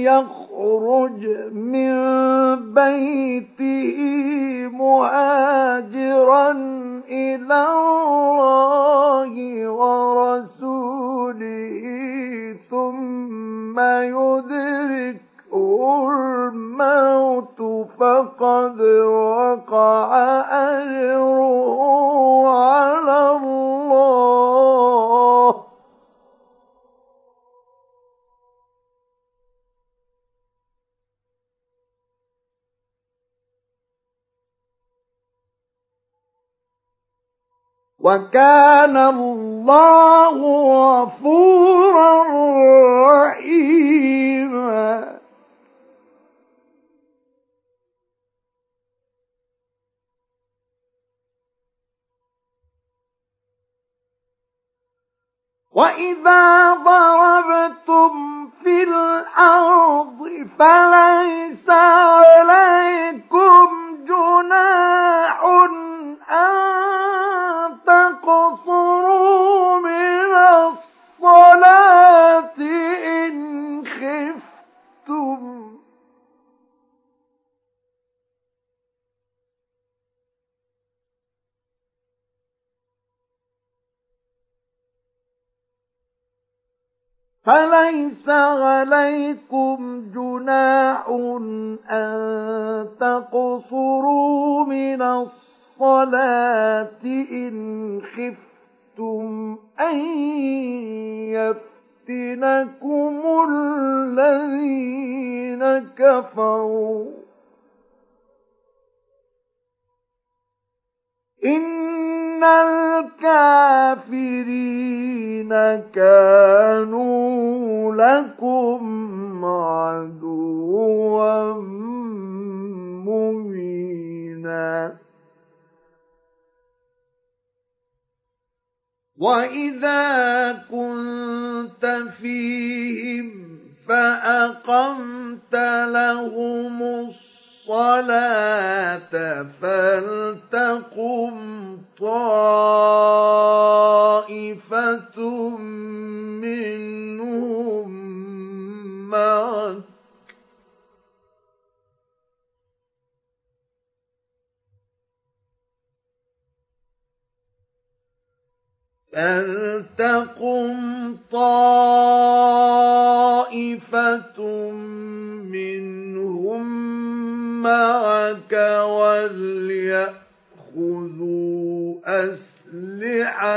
يخرج من بيته مهاجرا إلى الله ورسوله ثم يدركه الموت فقد وقع أجره وكان الله غفورا رحيما. وإذا ضربتم في الأرض فليس عليكم جناح أن تقصروا من الصلاة إن خفتم. فليس عليكم جناح أن تقصروا من الصلاة إن خفتم أن يفتنكم الذين كفروا. إن الكافرين كانوا لكم عدوا مبينا. وإذا كنت فيهم فأقمت لهم الصلاة فلتقم طائفة منهم معك فلتقم طائفة منهم معك وليأخذوا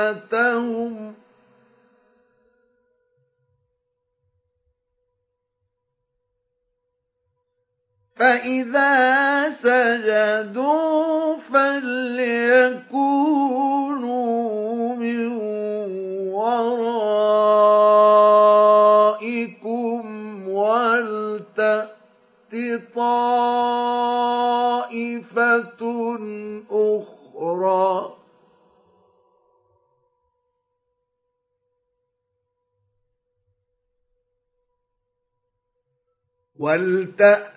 أسلحتهم فإذا سجدوا فليكونوا من ورائكم ولتأت طائفة أخرى ولتأت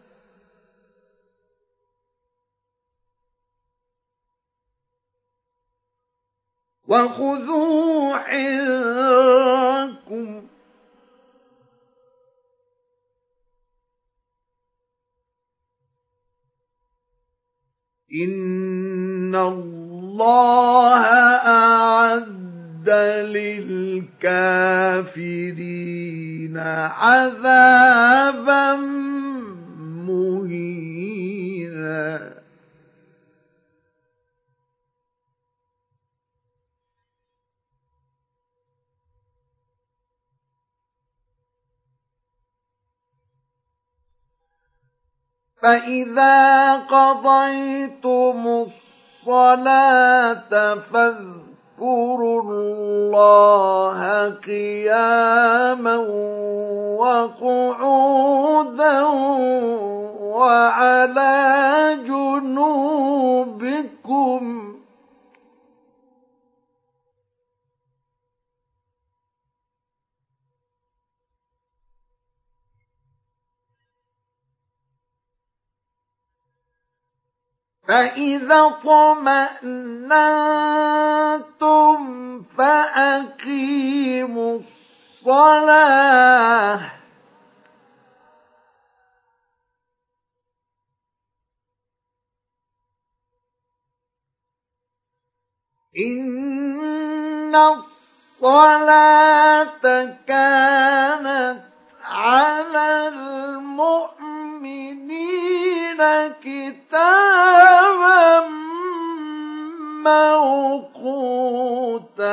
وخذوا حذركم إن الله أعد للكافرين عذابا مهينا. فإذا قضيتم الصلاة فاذكروا الله قياما وقعودا وعلى جنوبكم فإذا طمأنتم فأقيموا الصلاة. إن الصلاة كانت على المؤمنين كتابا موقوتا.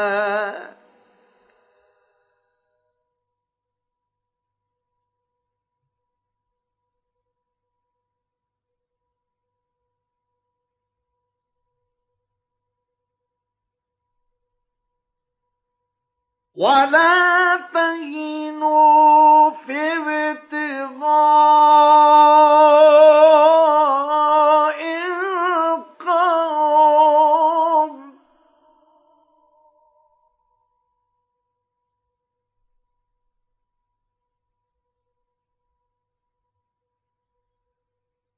ولا تهنوا في ابتغاء القوم.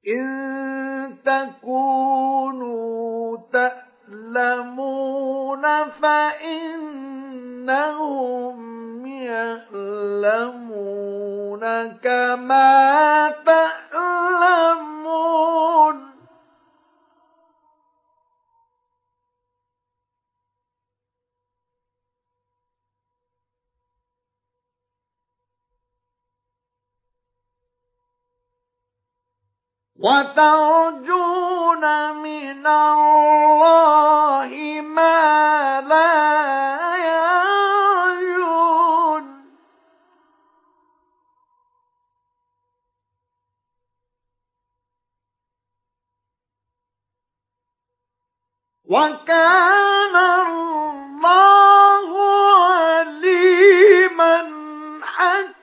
إن تكونوا تألمون فإنهم يألمون كما تألمون وترجون من الله ما لا يرجون وكان الله عليما حكيما.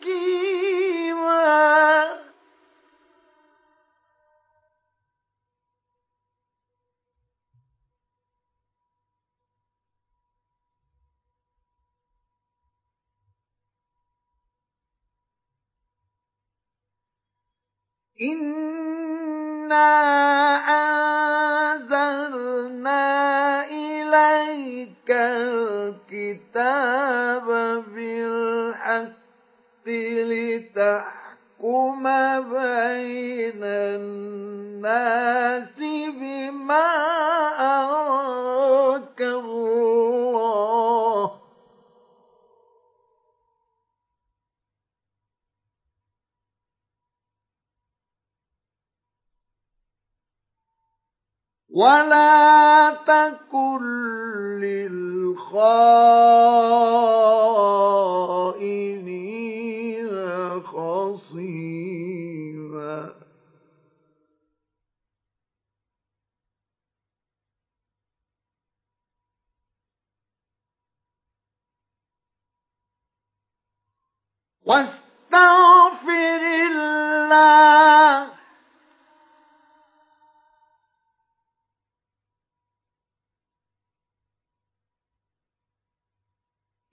أنزلنا إليك الكتاب بالحق لتحكم بين الناس بما أراك الله ولا تكن للخائنين خصيما واستغفر الله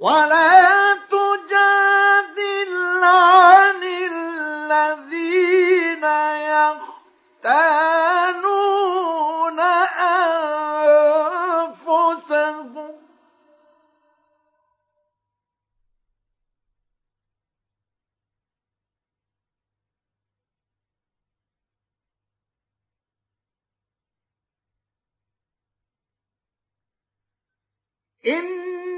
ولا تجادل عن الذين يختانون أنفسهم. إن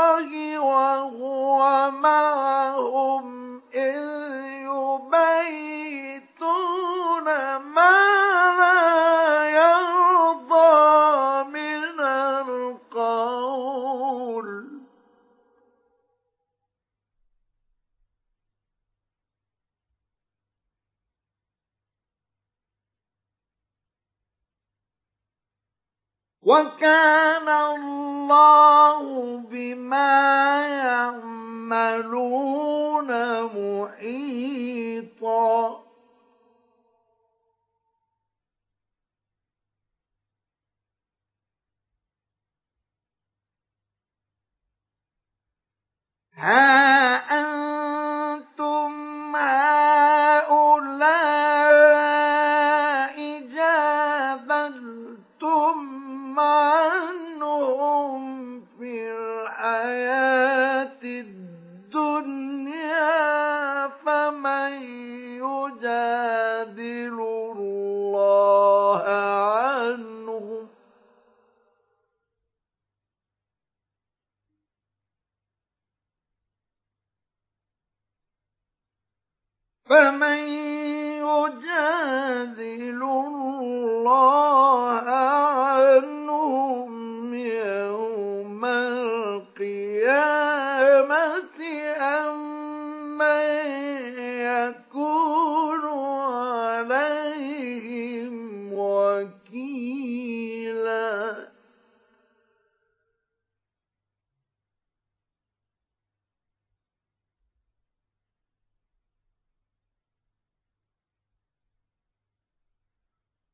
وهو معهم وكان الله بما يعملون محيطا. ها أنتم هؤلاء عنهم في الحياة الدنيا فمن يجادل الله عنهم فمن يجادل الله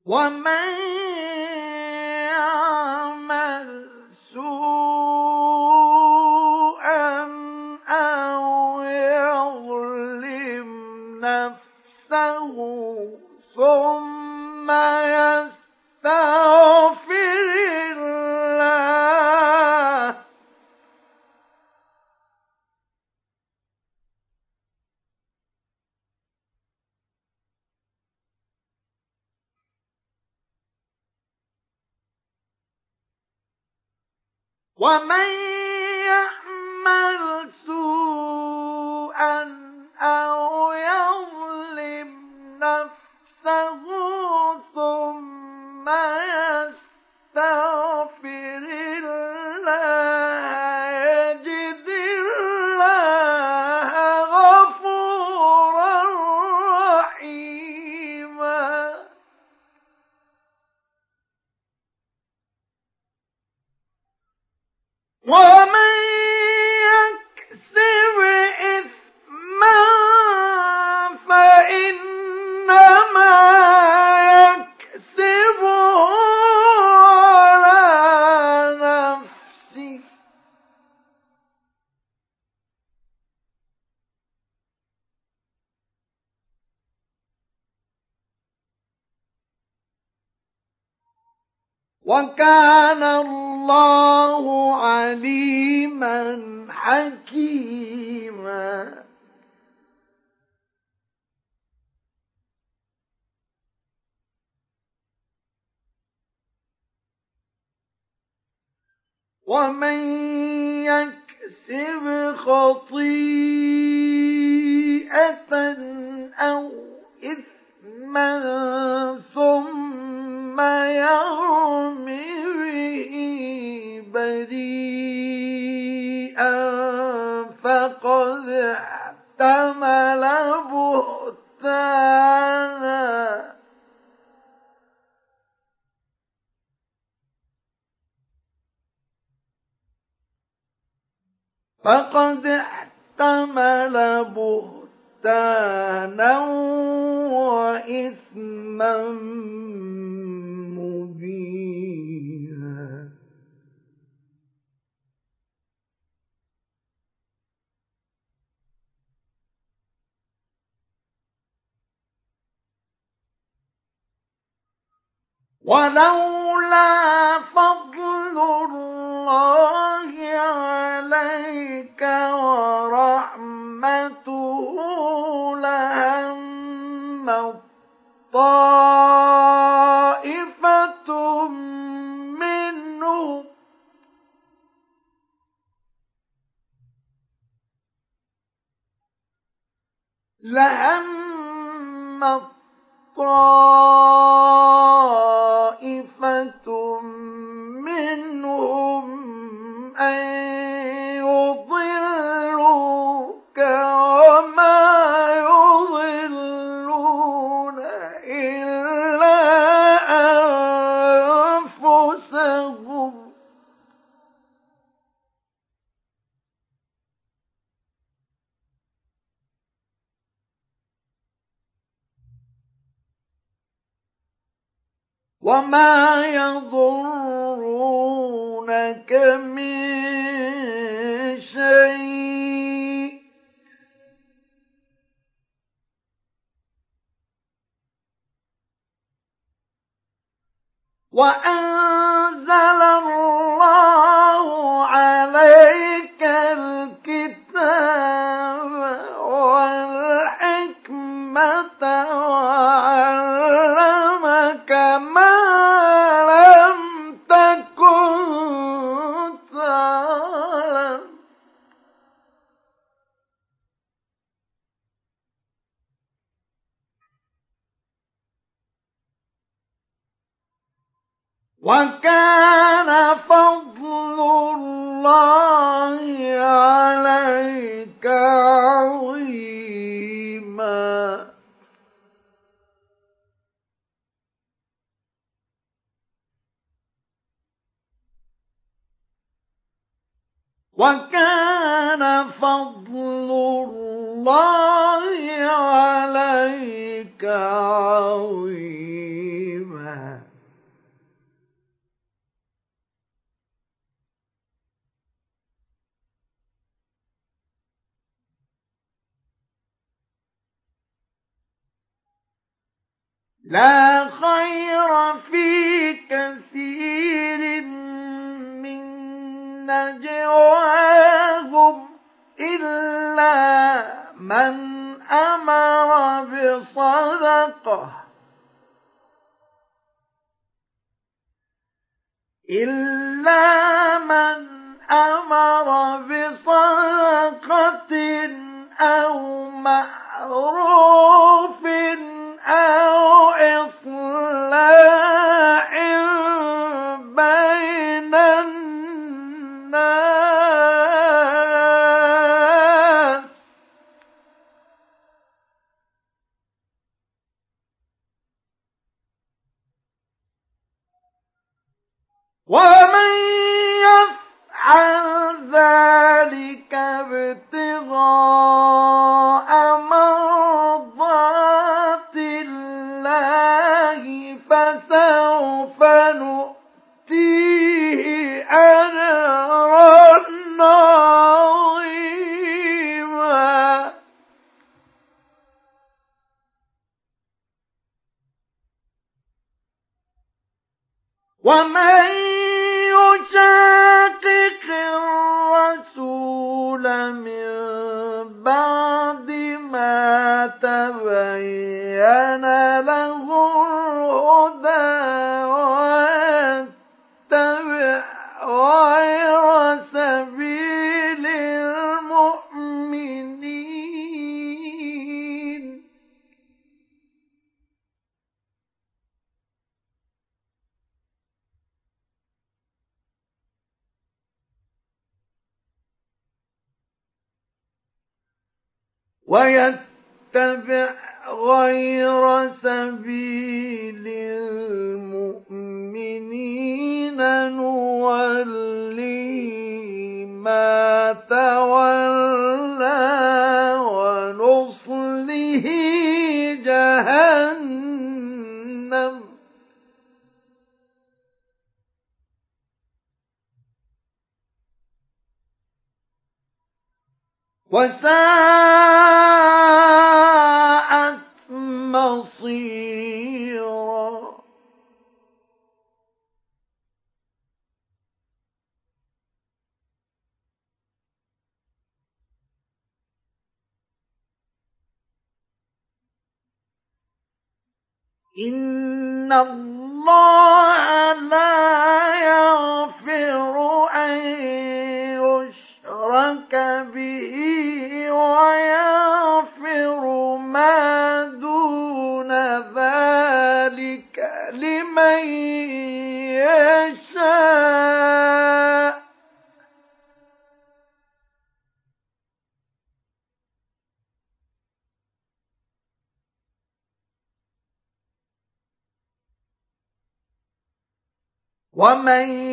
ومن ومن ولولا إلا من أمر ومن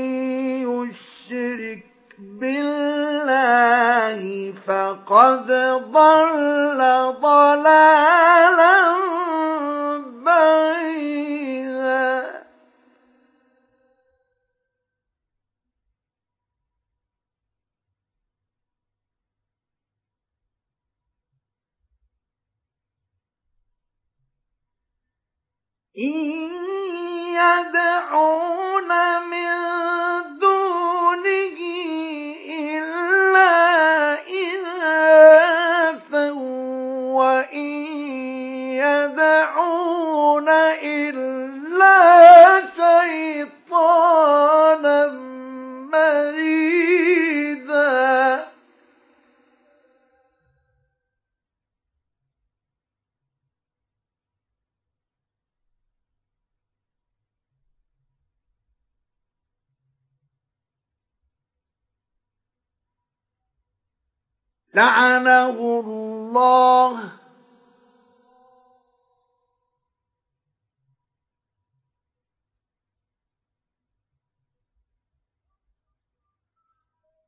لعنه الله.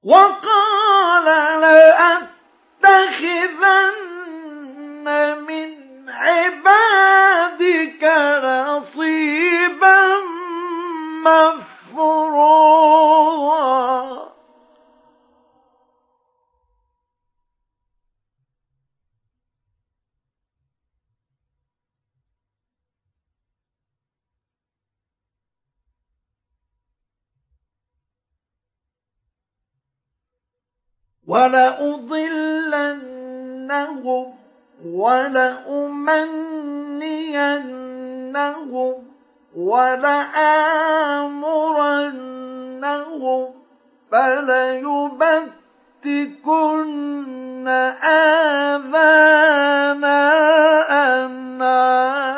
وقال ولأضلنهم ولأمنينهم ولآمرنهم فليبتكن آذان الأنعام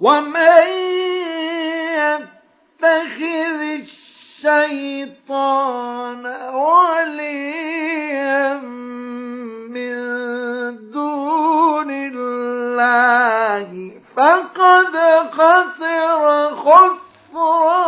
ومن يتخذ الشيطان وليا من دون الله فقد خسر خسرانا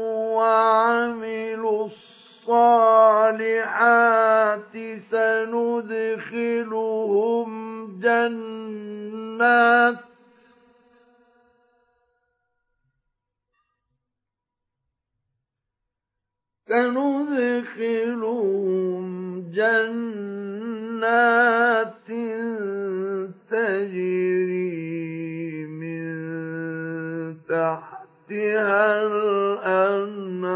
وعملوا الصالحات سندخلهم جنات سندخلهم جنات تجري من تحتها الأنهار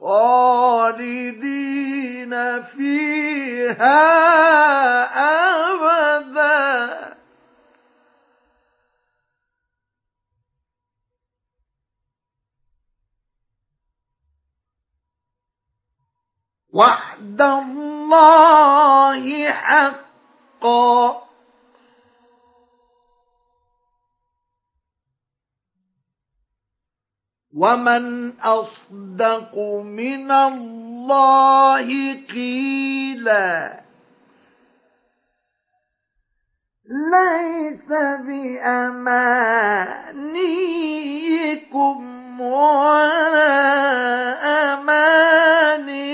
خالدين فيها أبدا. وعد الله حقا. ومن اصدق من الله قيلا ليس بامانيكم ولا اماني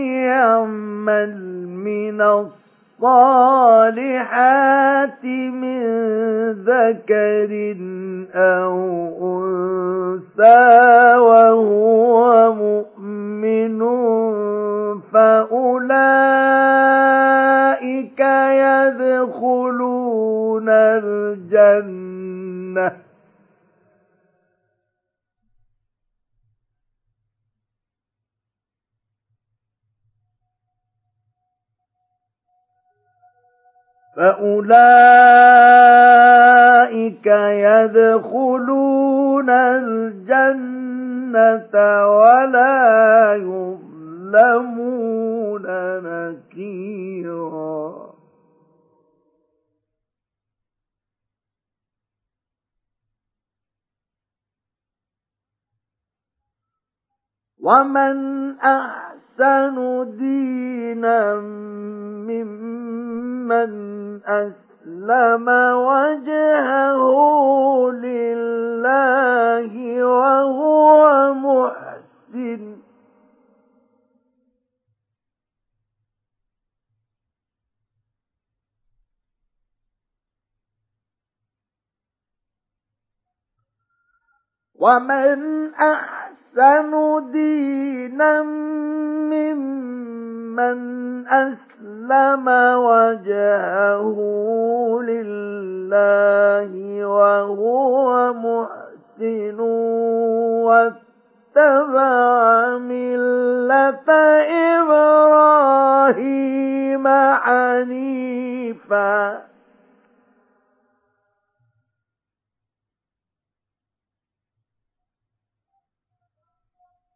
يعمل من الصالحات من ذكر أو أنثى وهو مؤمن فأولئك يدخلون الجنة. فأولئك يدخلون الجنة ولا يظلمون نكيرا ومن أحسن دينا ممن أسلم وجهه لله وهو محسن. ومن أحسن دينا ممن أسلم وجهه لله وهو محسن واتبع ملة إبراهيم حنيفاً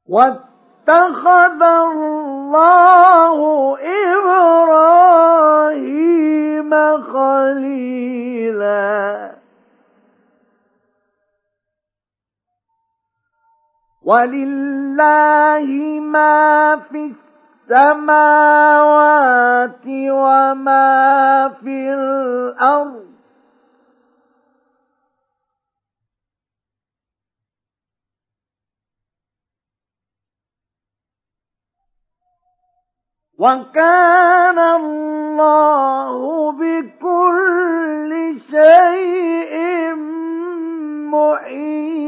واتخذ الله إبراهيم خليلا. ولله ما في السماوات وما في الأرض. وكان الله بكل شيء محيطا.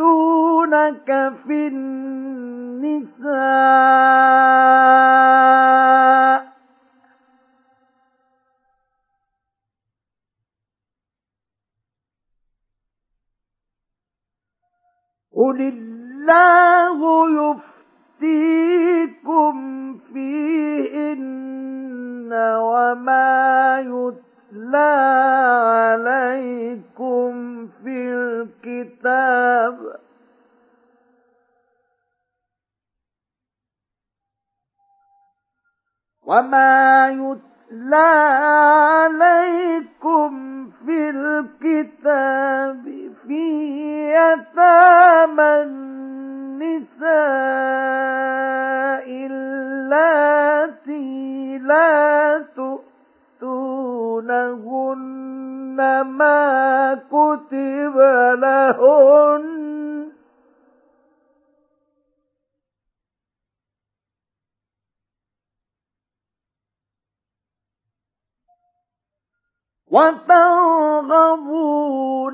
ويستفتونك في النساء. قل الله يفتيكم فيهن وما يتلى عليكم في الكتاب. وما يتلى عليكم في الكتاب في يتامى النساء اللاتي لا تؤتونهن ما كتب لهن وترغبون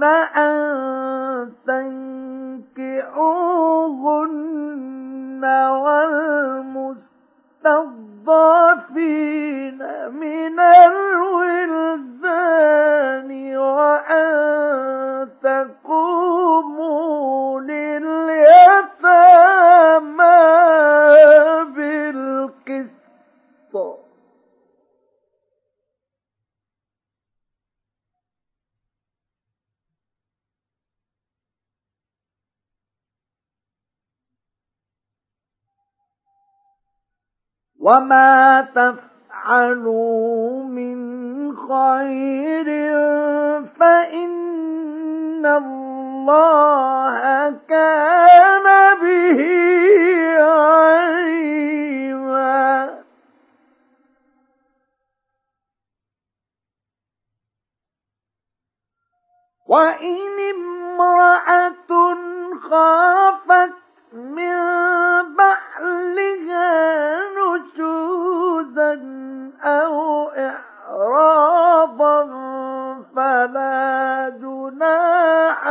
أن تنكحوهن والمستضعفين من الولدان وأن تقوموا لليتامى بالقسط وما تفعلوا من خير فإن الله كان به عليما وإن امرأة خافت من بعلها نشوزا أو إعراضا فلا جناح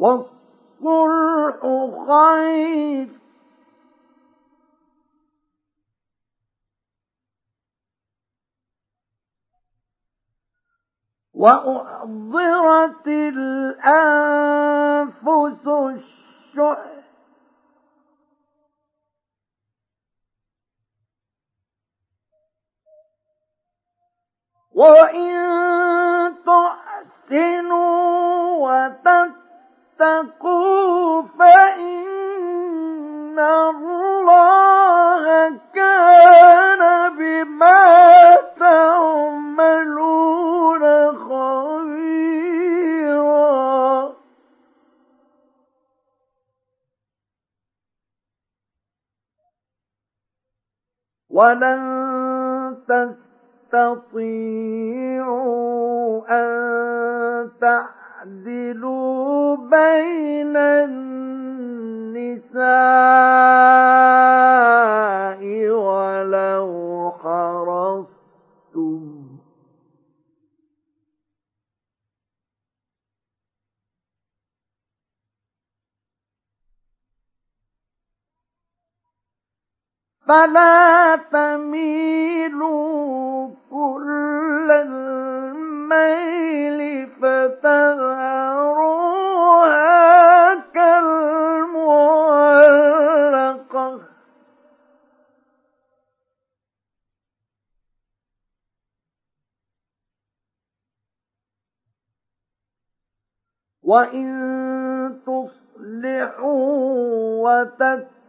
والصلح خير. وأحضرت الأنفس الشح. وإن تحسنوا وتتقوا فإن الله كان بما خبيرا. ولن تستطيعوا أن تعدلوا بين النساء ولو حرصتم فلا تميلوا كل الميل فتذروها كالمعلقة. وإن تصلحوا وتتقوا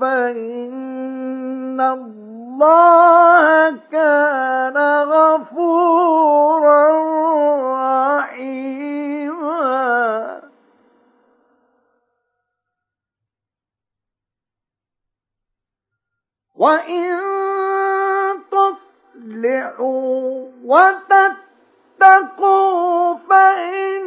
فإن الله كان غفورا رحيما. وإن تصلحوا وتتقوا فإن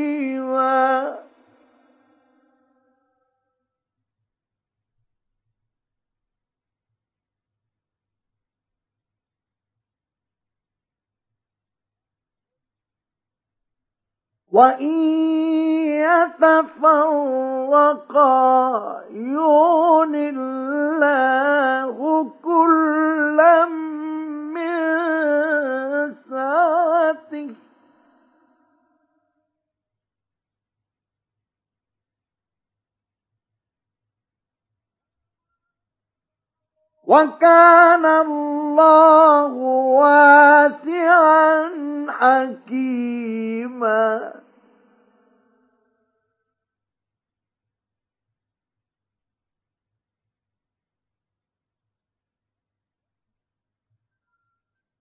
وإن يتفرقا يغن الله كلا من سعته وكان الله واسعا حكيما.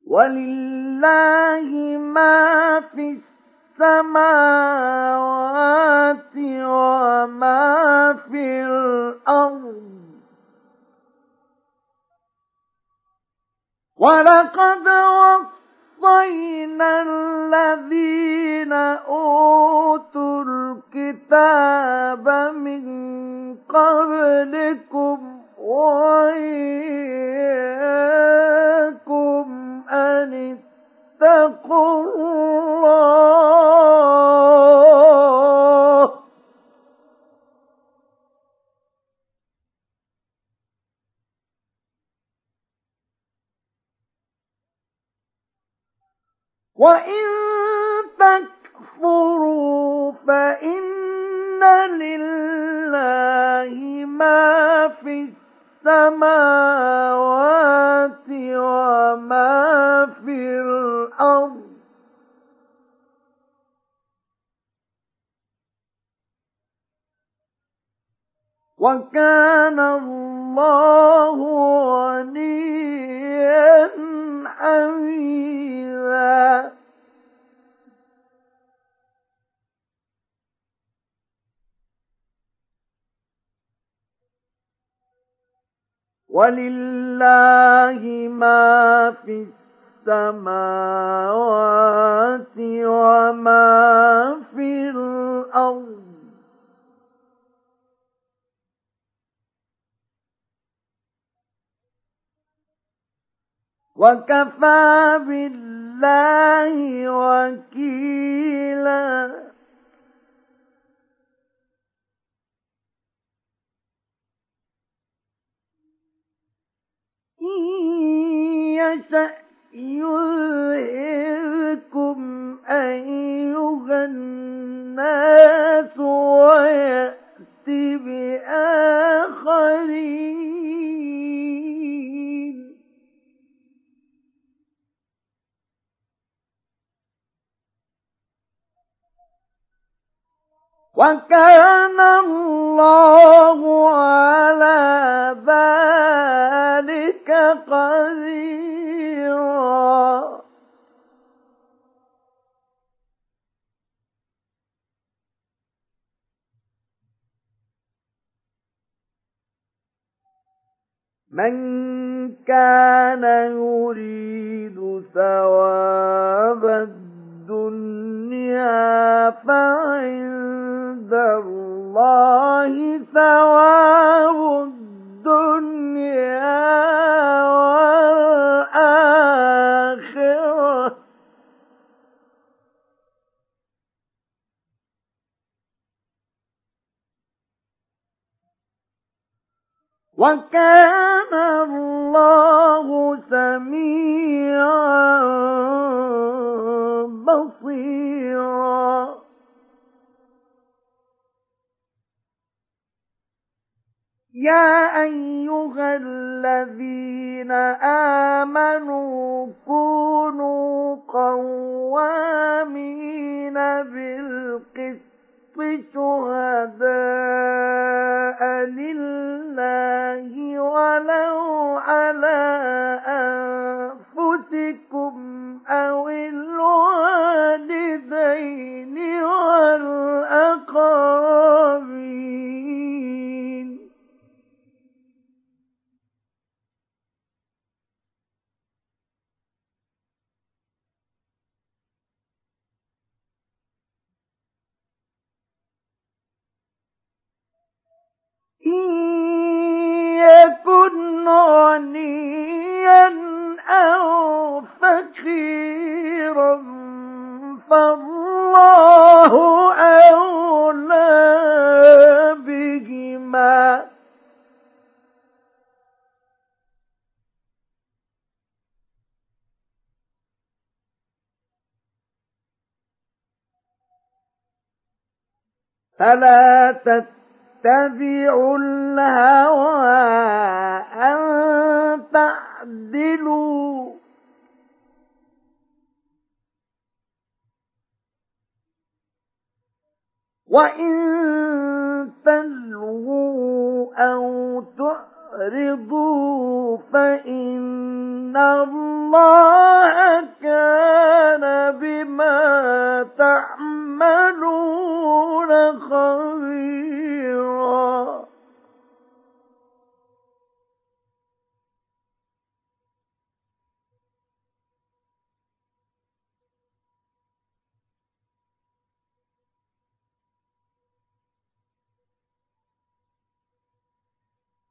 ولله ما في السماوات وما في الأرض. ولقد وصينا الذين أوتوا الكتاب من قبلكم وإياكم أن اتقوا الله وإن تكفروا فإن لله ما في السماوات وما في الأرض وكان الله غنيا حميدا. ولله ما في السماوات وما في الأرض. وكفى بالله وكيلا. إن يشأ يذهبكم أيها الناس ويأتي بآخرين وكان الله على ذلك قديرا. من كان يريد ثواب الدنيا فعند الله ثواب الدنيا والآخرة. وكان الله سميعا بصيرا. يا أيها الذين آمنوا كونوا قوامين بالقسط شهداء لله ولو على أنفسكم أو الوالدين والأقربين. يكن غنيا أو فقيرا فالله أولى بهما. فلا تتقوا تتبعوا الهوى أن تعدلوا وإن تلووا أو تعرضوا فإن الله كان بما تعملون خبيرا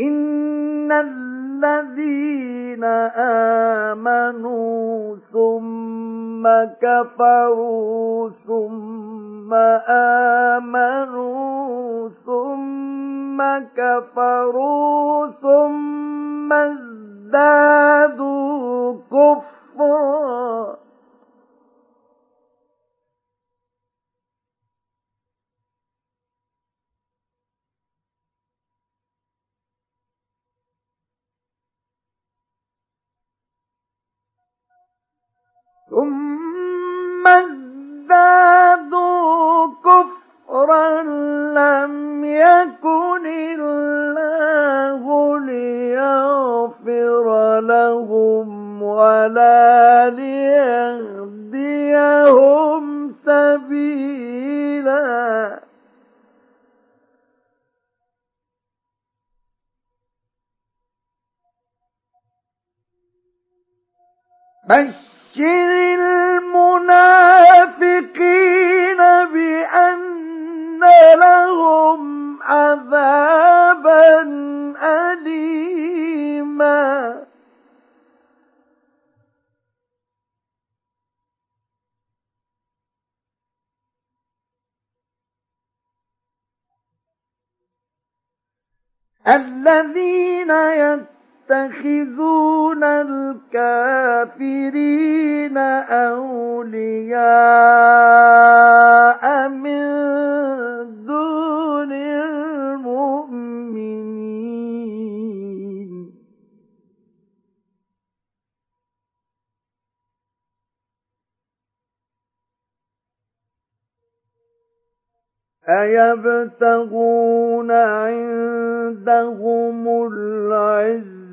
إن الذين آمنوا ثم كفروا ثم آمنوا ثم كفروا ثم ازدادوا كفرا ثم ازدادوا كفرا لم يكن الله ليغفر لهم ولا ليهديهم سبيلا. بشر بشر المنافقين بأن لهم عذابا أليما. الذين يتقون يتخذون الكافرين أولياء من دون المؤمنين. أيبتغون عندهم العز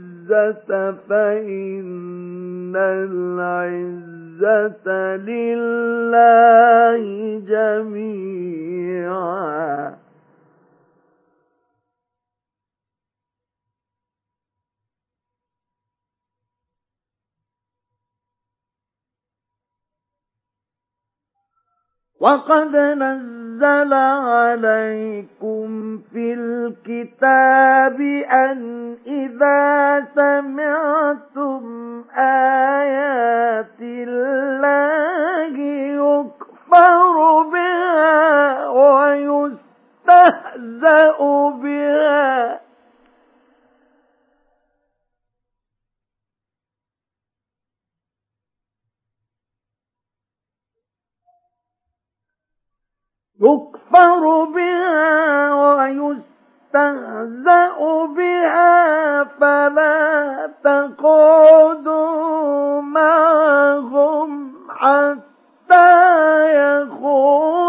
فإن العزة لله جميعا. وقد نزل عليكم في الكتاب أن إذا سمعتم آيات الله يكفر بها ويستهزأ بها يكفر بها ويستهزأ بها فلا تقعدوا معهم حتى يقول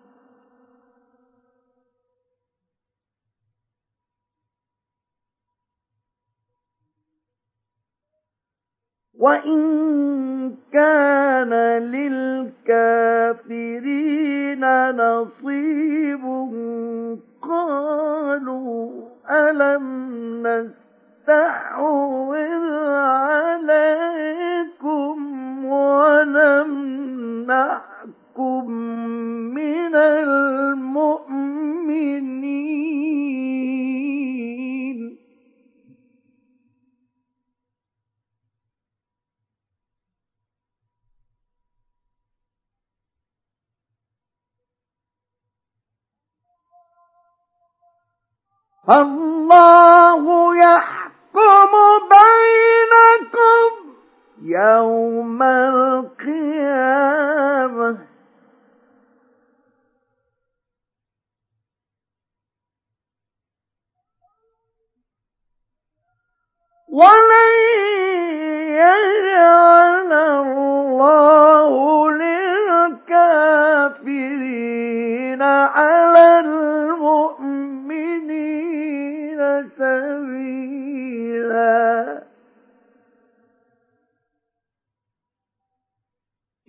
وإن كان للكافرين نصيب قالوا ألم نستحوذ عليكم ونمنعكم من المؤمنين الله يحكم بينكم يوم القيامة. ولن يجعل الله للكافرين على المؤمنين سبيلا.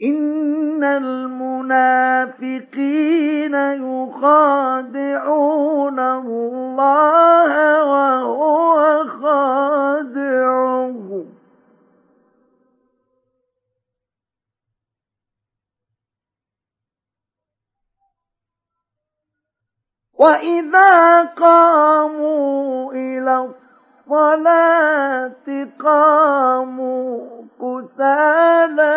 إن المنافقين يخادعون الله وهو خادعهم وإذا قاموا إلى الصلاة قاموا كسالى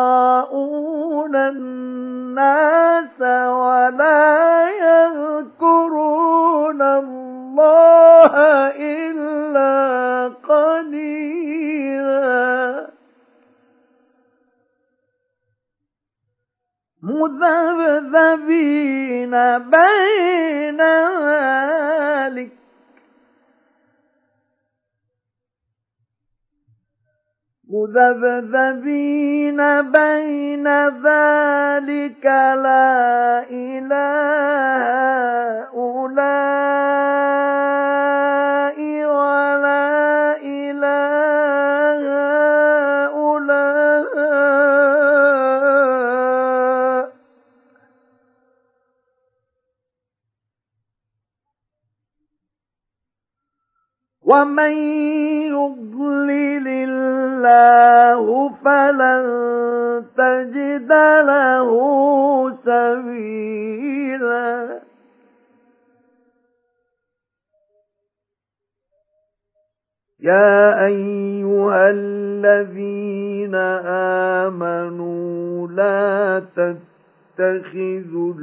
يراءون الناس ولا يذكرون الله إلا مذبذبين بين ذلك. مذبذبين بين ذلك لا إله هؤلاء ولا إله ومن يضلل الله فلن تجد له سبيلا يا ايها الذين امنوا لا تتخذوا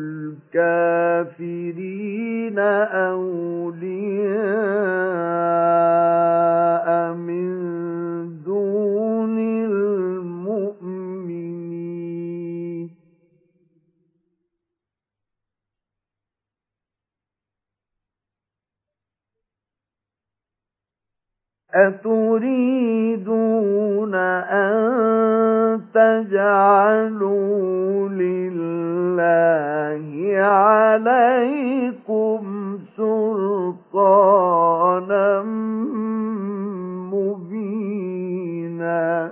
الكافرين أولياء من دون المؤمنين. أتريدون أن تجعلوا لله عليكم سلطانا مبينا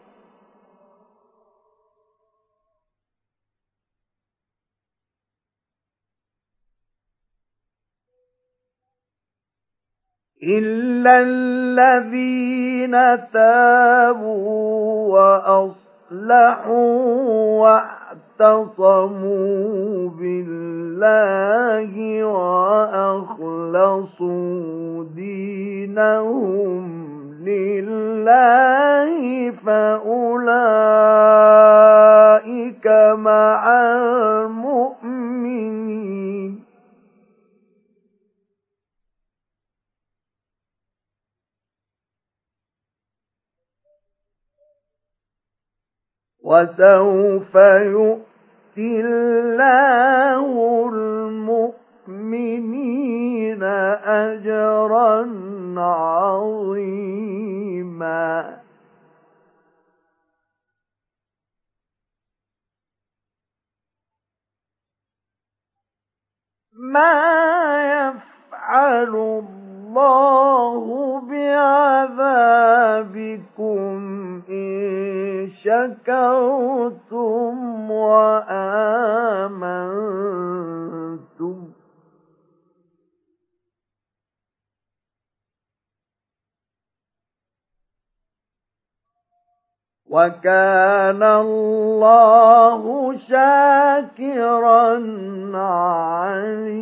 إلا الذين تابوا وأصلحوا واعتصموا بالله وأخلصوا دينهم لله فأولئك مع المؤمنين وسوف يؤتي الله المؤمنين أجرا عظيما. ما يفعل الله بعذابكم إن شكرتم وآمنتم. وكان الله شاكرا عليما.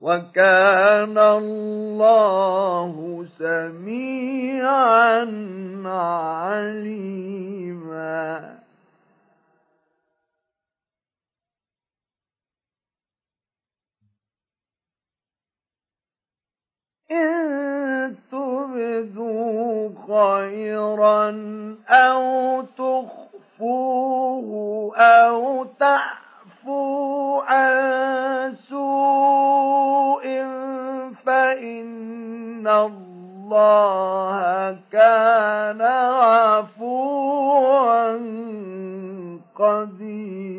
وكان الله سميعا عليما. إن تبدوا خيرا أو تخفوه أو تعفو عن سوء فإن الله كان عفوا قديرا.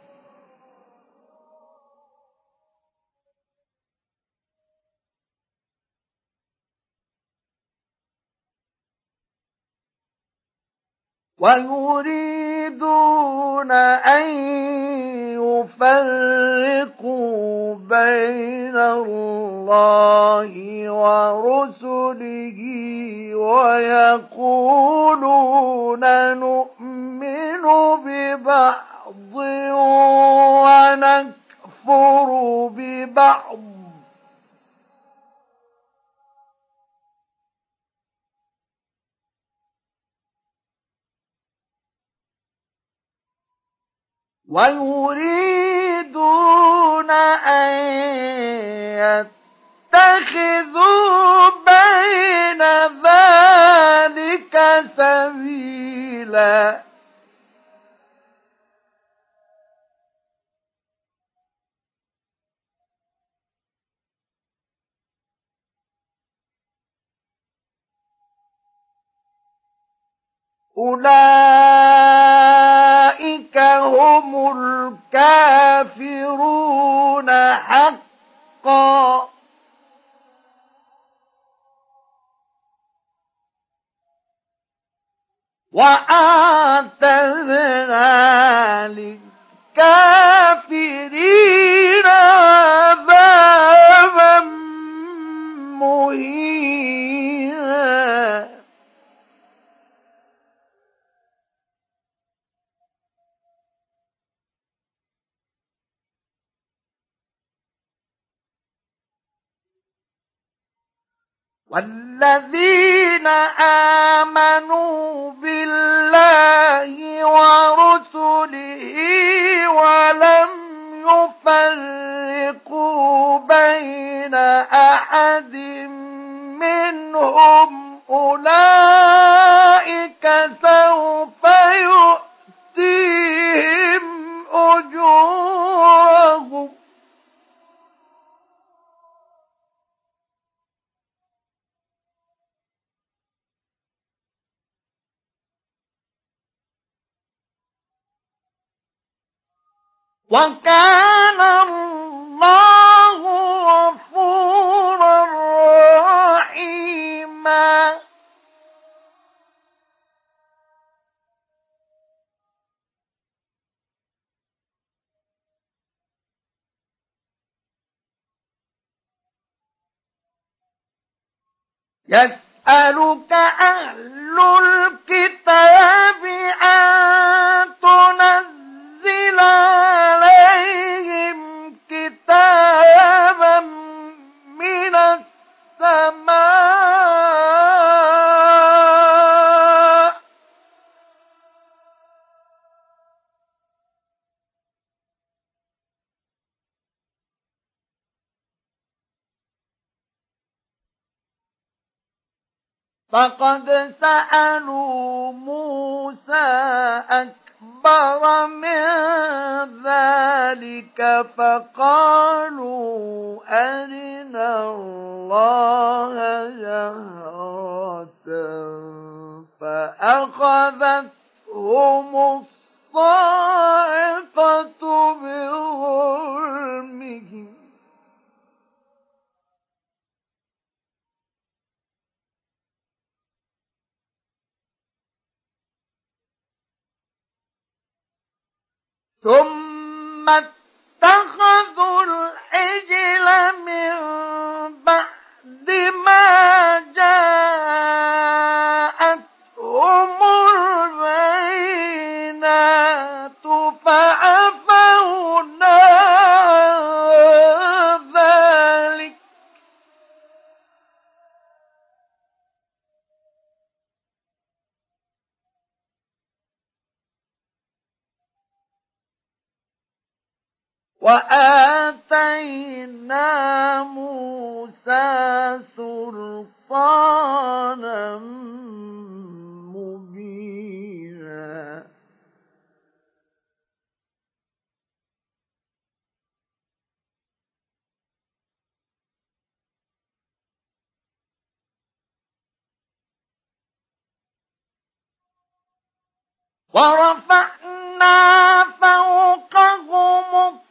ويريدون أن يفرقوا بين الله ورسله ويقولون نؤمن ببعض ونكفر ببعض. ويريدون أن يتخذوا بين ذلك سبيلا. أولئك هم الكافرون حقا. وأعتدنا للكافرين عذابا مهينا. والذين آمنوا بالله ورسله ولم يفرقوا بين أحد منهم أولئك سوف يؤتيهم أجورهم. وكان الله غفورا رحيما. يسألك أهل الكتاب أن تنزل فقد سألوا موسى أكبر من ذلك فقالوا أرنا الله جهرة فأخذتهم الصاعقة بظلمهم. ثم اتخذوا العجل من بعد ما جاءتهم وآتينا موسى سلطانا مبينا. ورفعنا فوقهم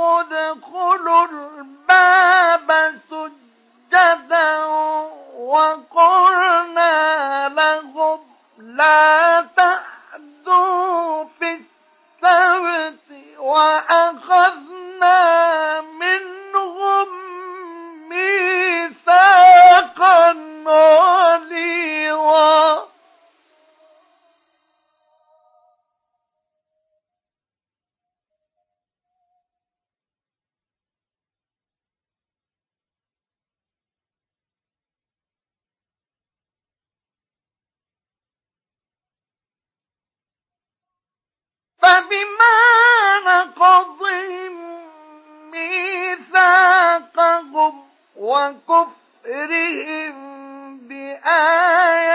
ادخلوا الباب سجدا وقلنا لهم لا تعدوا في السبت وأخذنا بما نقضهم ميثاقهم وكفرهم بآيات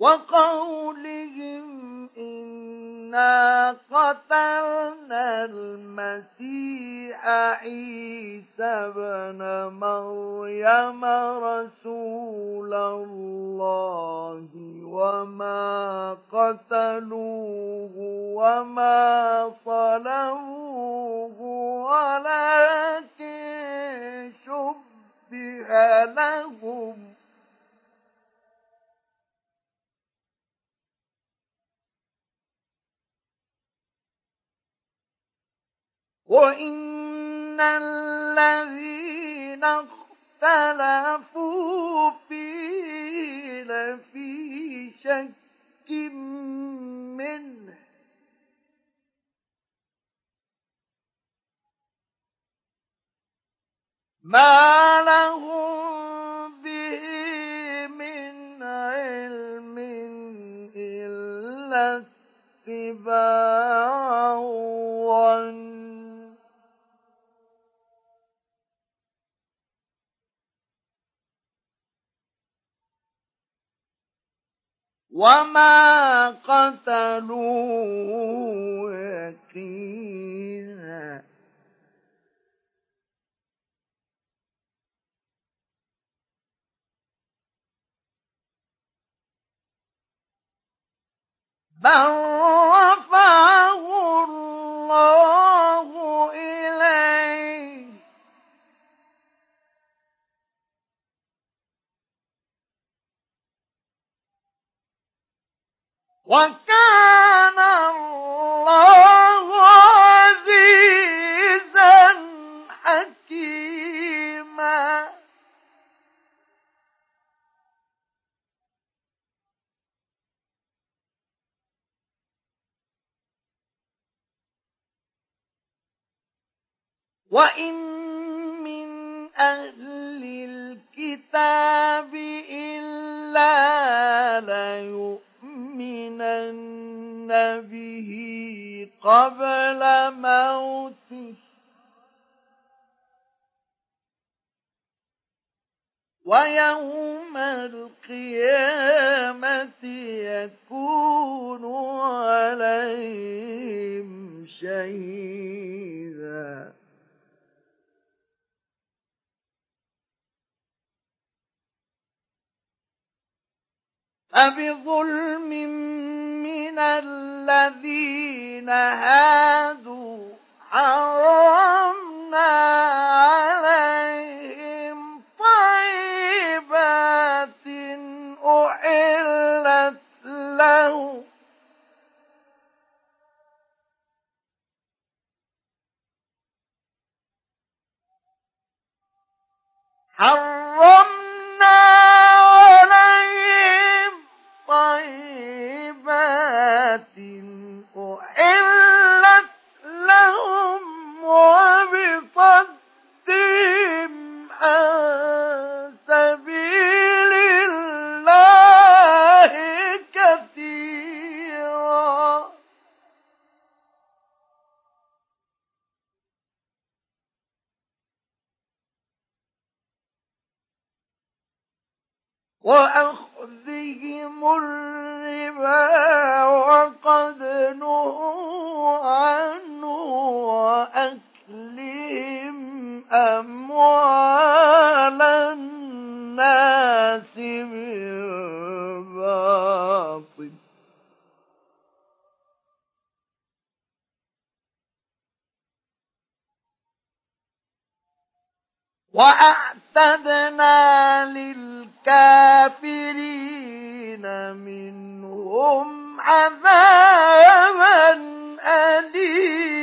وقولهم إنا قتلنا المسيح عيسى بن مريم رسول الله وما قتلوه وما صلوه ولكن شبه لهم. وإن الذين اختلفوا فيه لفي شك منه ما لهم به من علم إلا اتباع الظن وما قتلوه يقينا بل رفعه وكان الله عزيزا حكيما. وإن من أهل الكتاب إلا ليؤمنن به قبل موته. ويوم القيامة يكون عليهم شهيدا. أبظلم من الذين هادوا حرمنا عليهم طيبات أحلت له حرمنا وأخذهم الربا وقد نهوا عنه وأكلهم أموال الناس بالباطل. وأعتدنا لله الكافرين منهم عذابا أليما.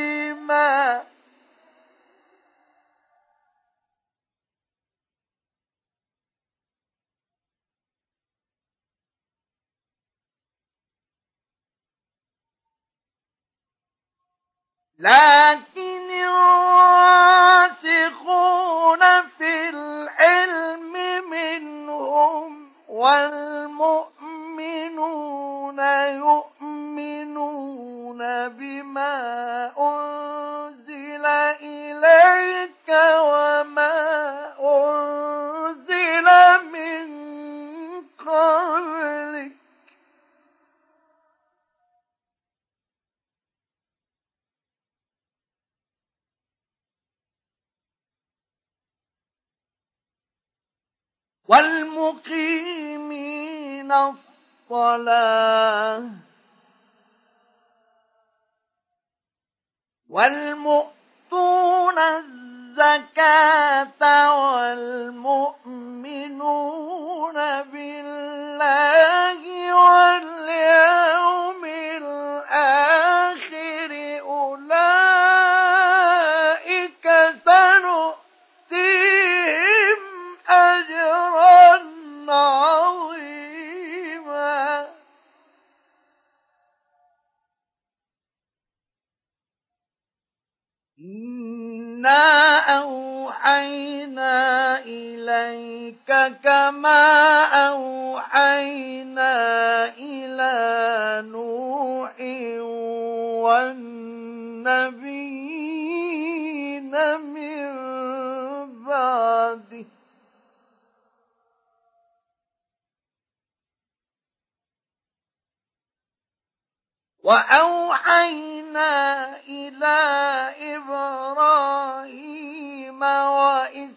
لكن الراسخون في العلم منهم والمؤمنون يؤمنون بما أنزل إليك وما والمقيمين الصلاة والمؤتون الزكاة والمؤمنون بالله واليوم الآخر ربك كما أوحينا إلى نوح والنبيين من بعده. وأوحينا إلى إبراهيم وإسماعيل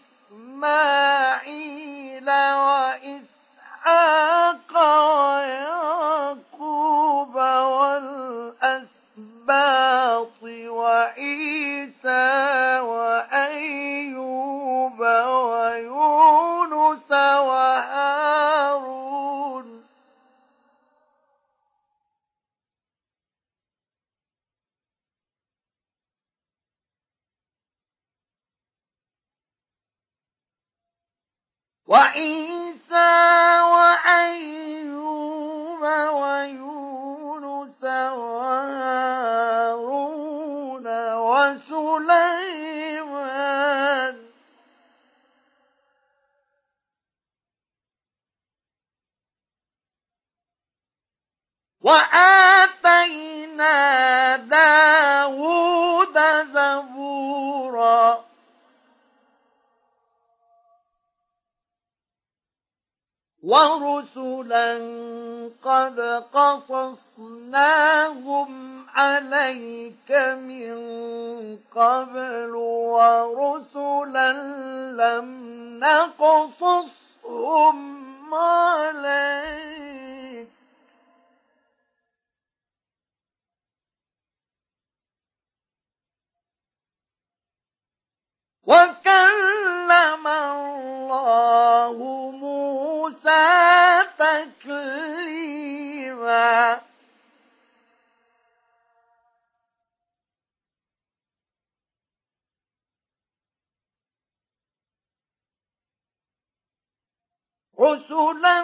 وَلَا وعيسى وأيوب ويونس وهارون وسليمان. وآتينا داوود ورسلا قد قصصناهم عليك من قبل ورسلا لم نقصصهم عليك وكلم الله موسى تكليما. رسلا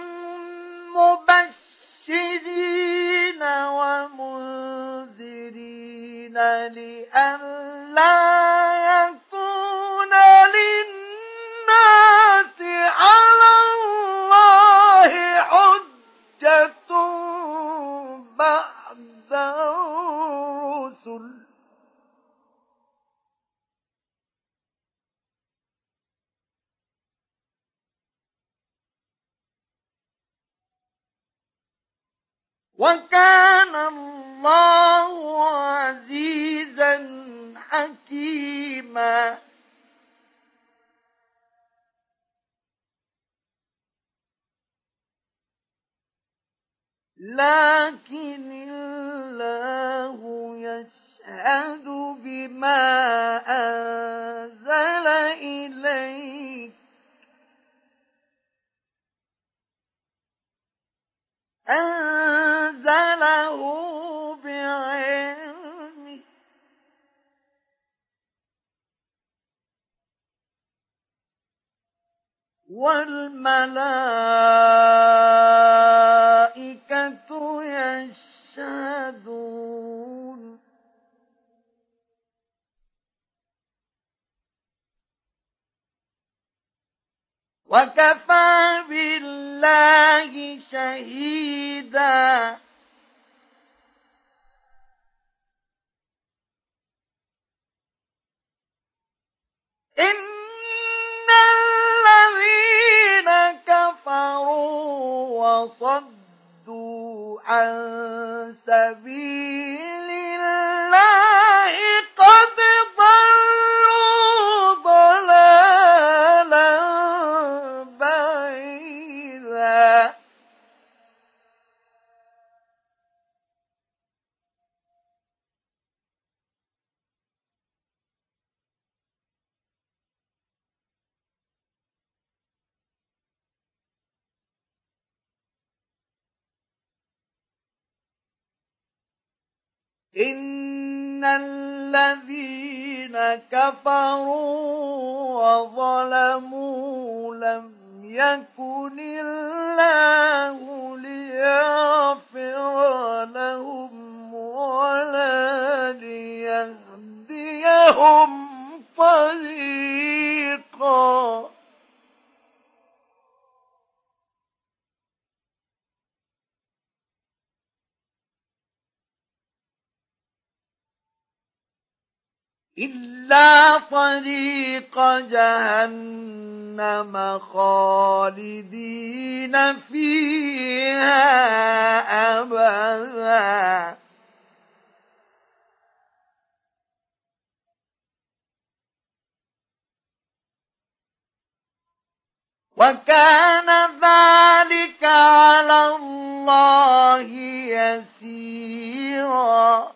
طريق جهنم خالدين فيها أبدا. وكان ذلك على الله يسيرا.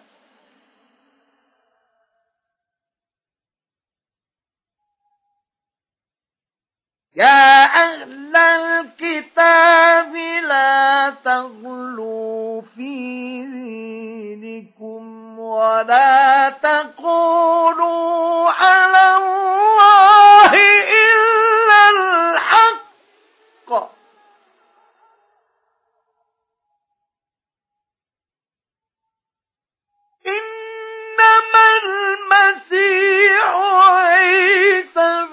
يا أهل الكتاب لا تغلوا في دينكم ولا تقولوا على الله إلا الحق. إنما المسيح عيسى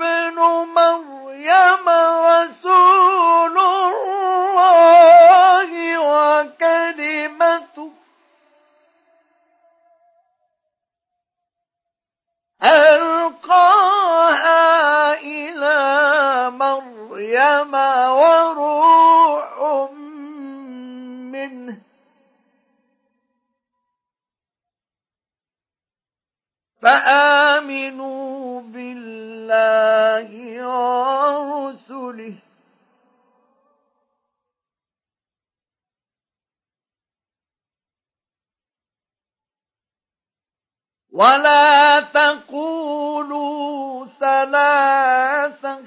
رسول الله وكلمته. ألقاها إلى مريم وروح منه. فآمنوا ورسله ولا تقولوا ثلاثة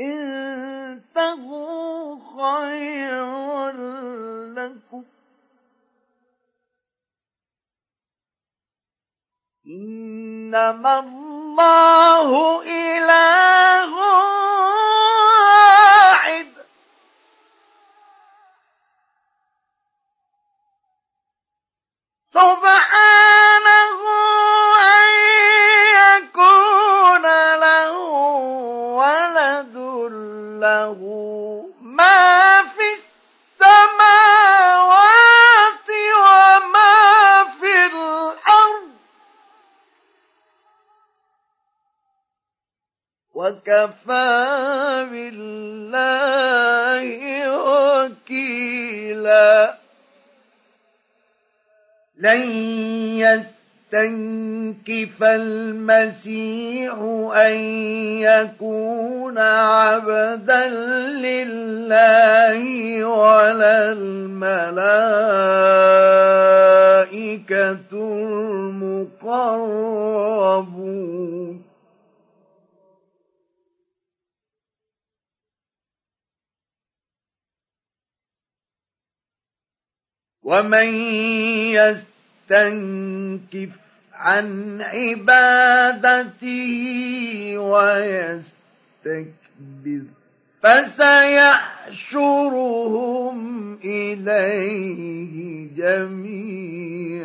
انتهوا خيرا لكم إنما الله إله واحد. سبحانه أن يكون له ولد له. وكفى بالله وكيلا. لن يستنكف المسيح أن يكون عبدا لله ولا الملائكة المقربون. ومن يستنكف عن عبادته ويستكبر فسيحشرهم إليه جميعا.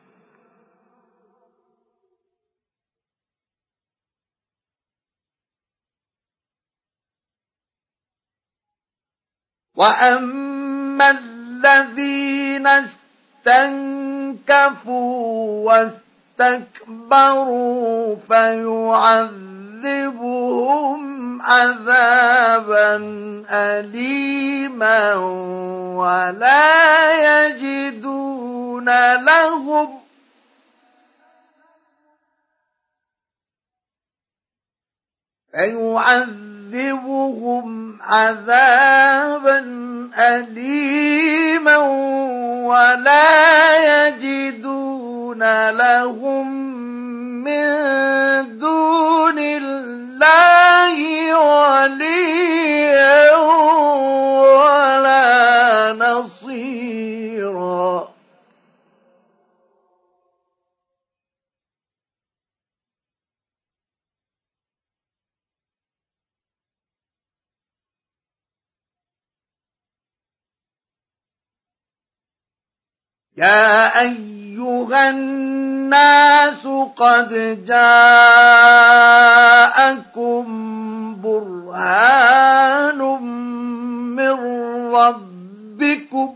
وأما الذين استنكفوا واستكبروا فيعذبهم عذابا أليما ولا يجدون لهم فيعذبهم عذابا أليما ولا يجدون لهم من دون الله وليا. يا أيها الناس قد جاءكم برهان من ربكم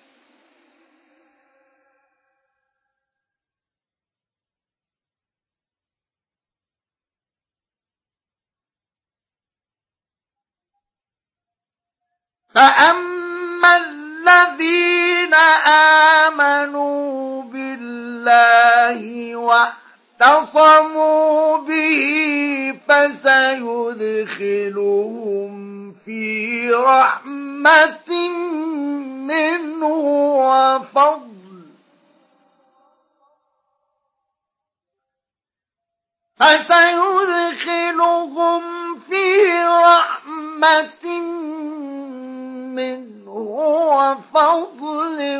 فأما الذين آمنوا بالله واعتصموا به فسيدخلهم في رحمة منه وفضل فسيدخلهم في رحمة منه وفضل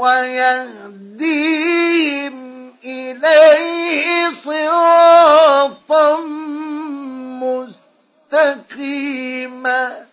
ويهديهم إليه صراطا مستقيما.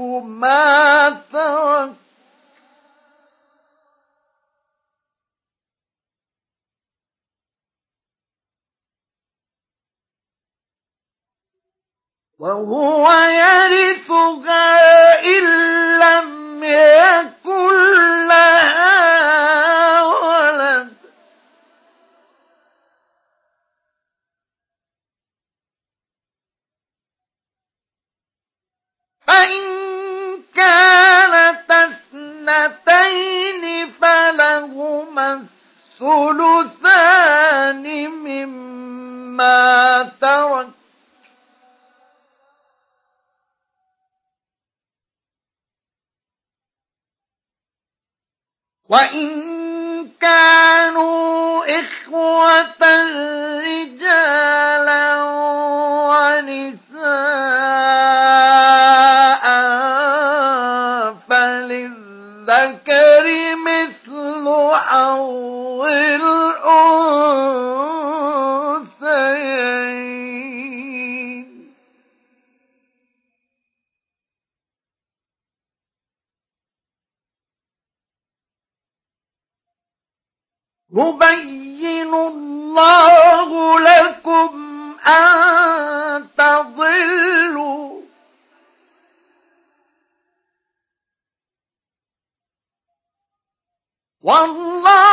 ما ترك. وهو يرثها إن لم يكن لها فإن كانت اثنتين فلهما الثلثان مما ترك. وإن كانوا إخوة رجالا يبين الله لكم أن تضلوا. والله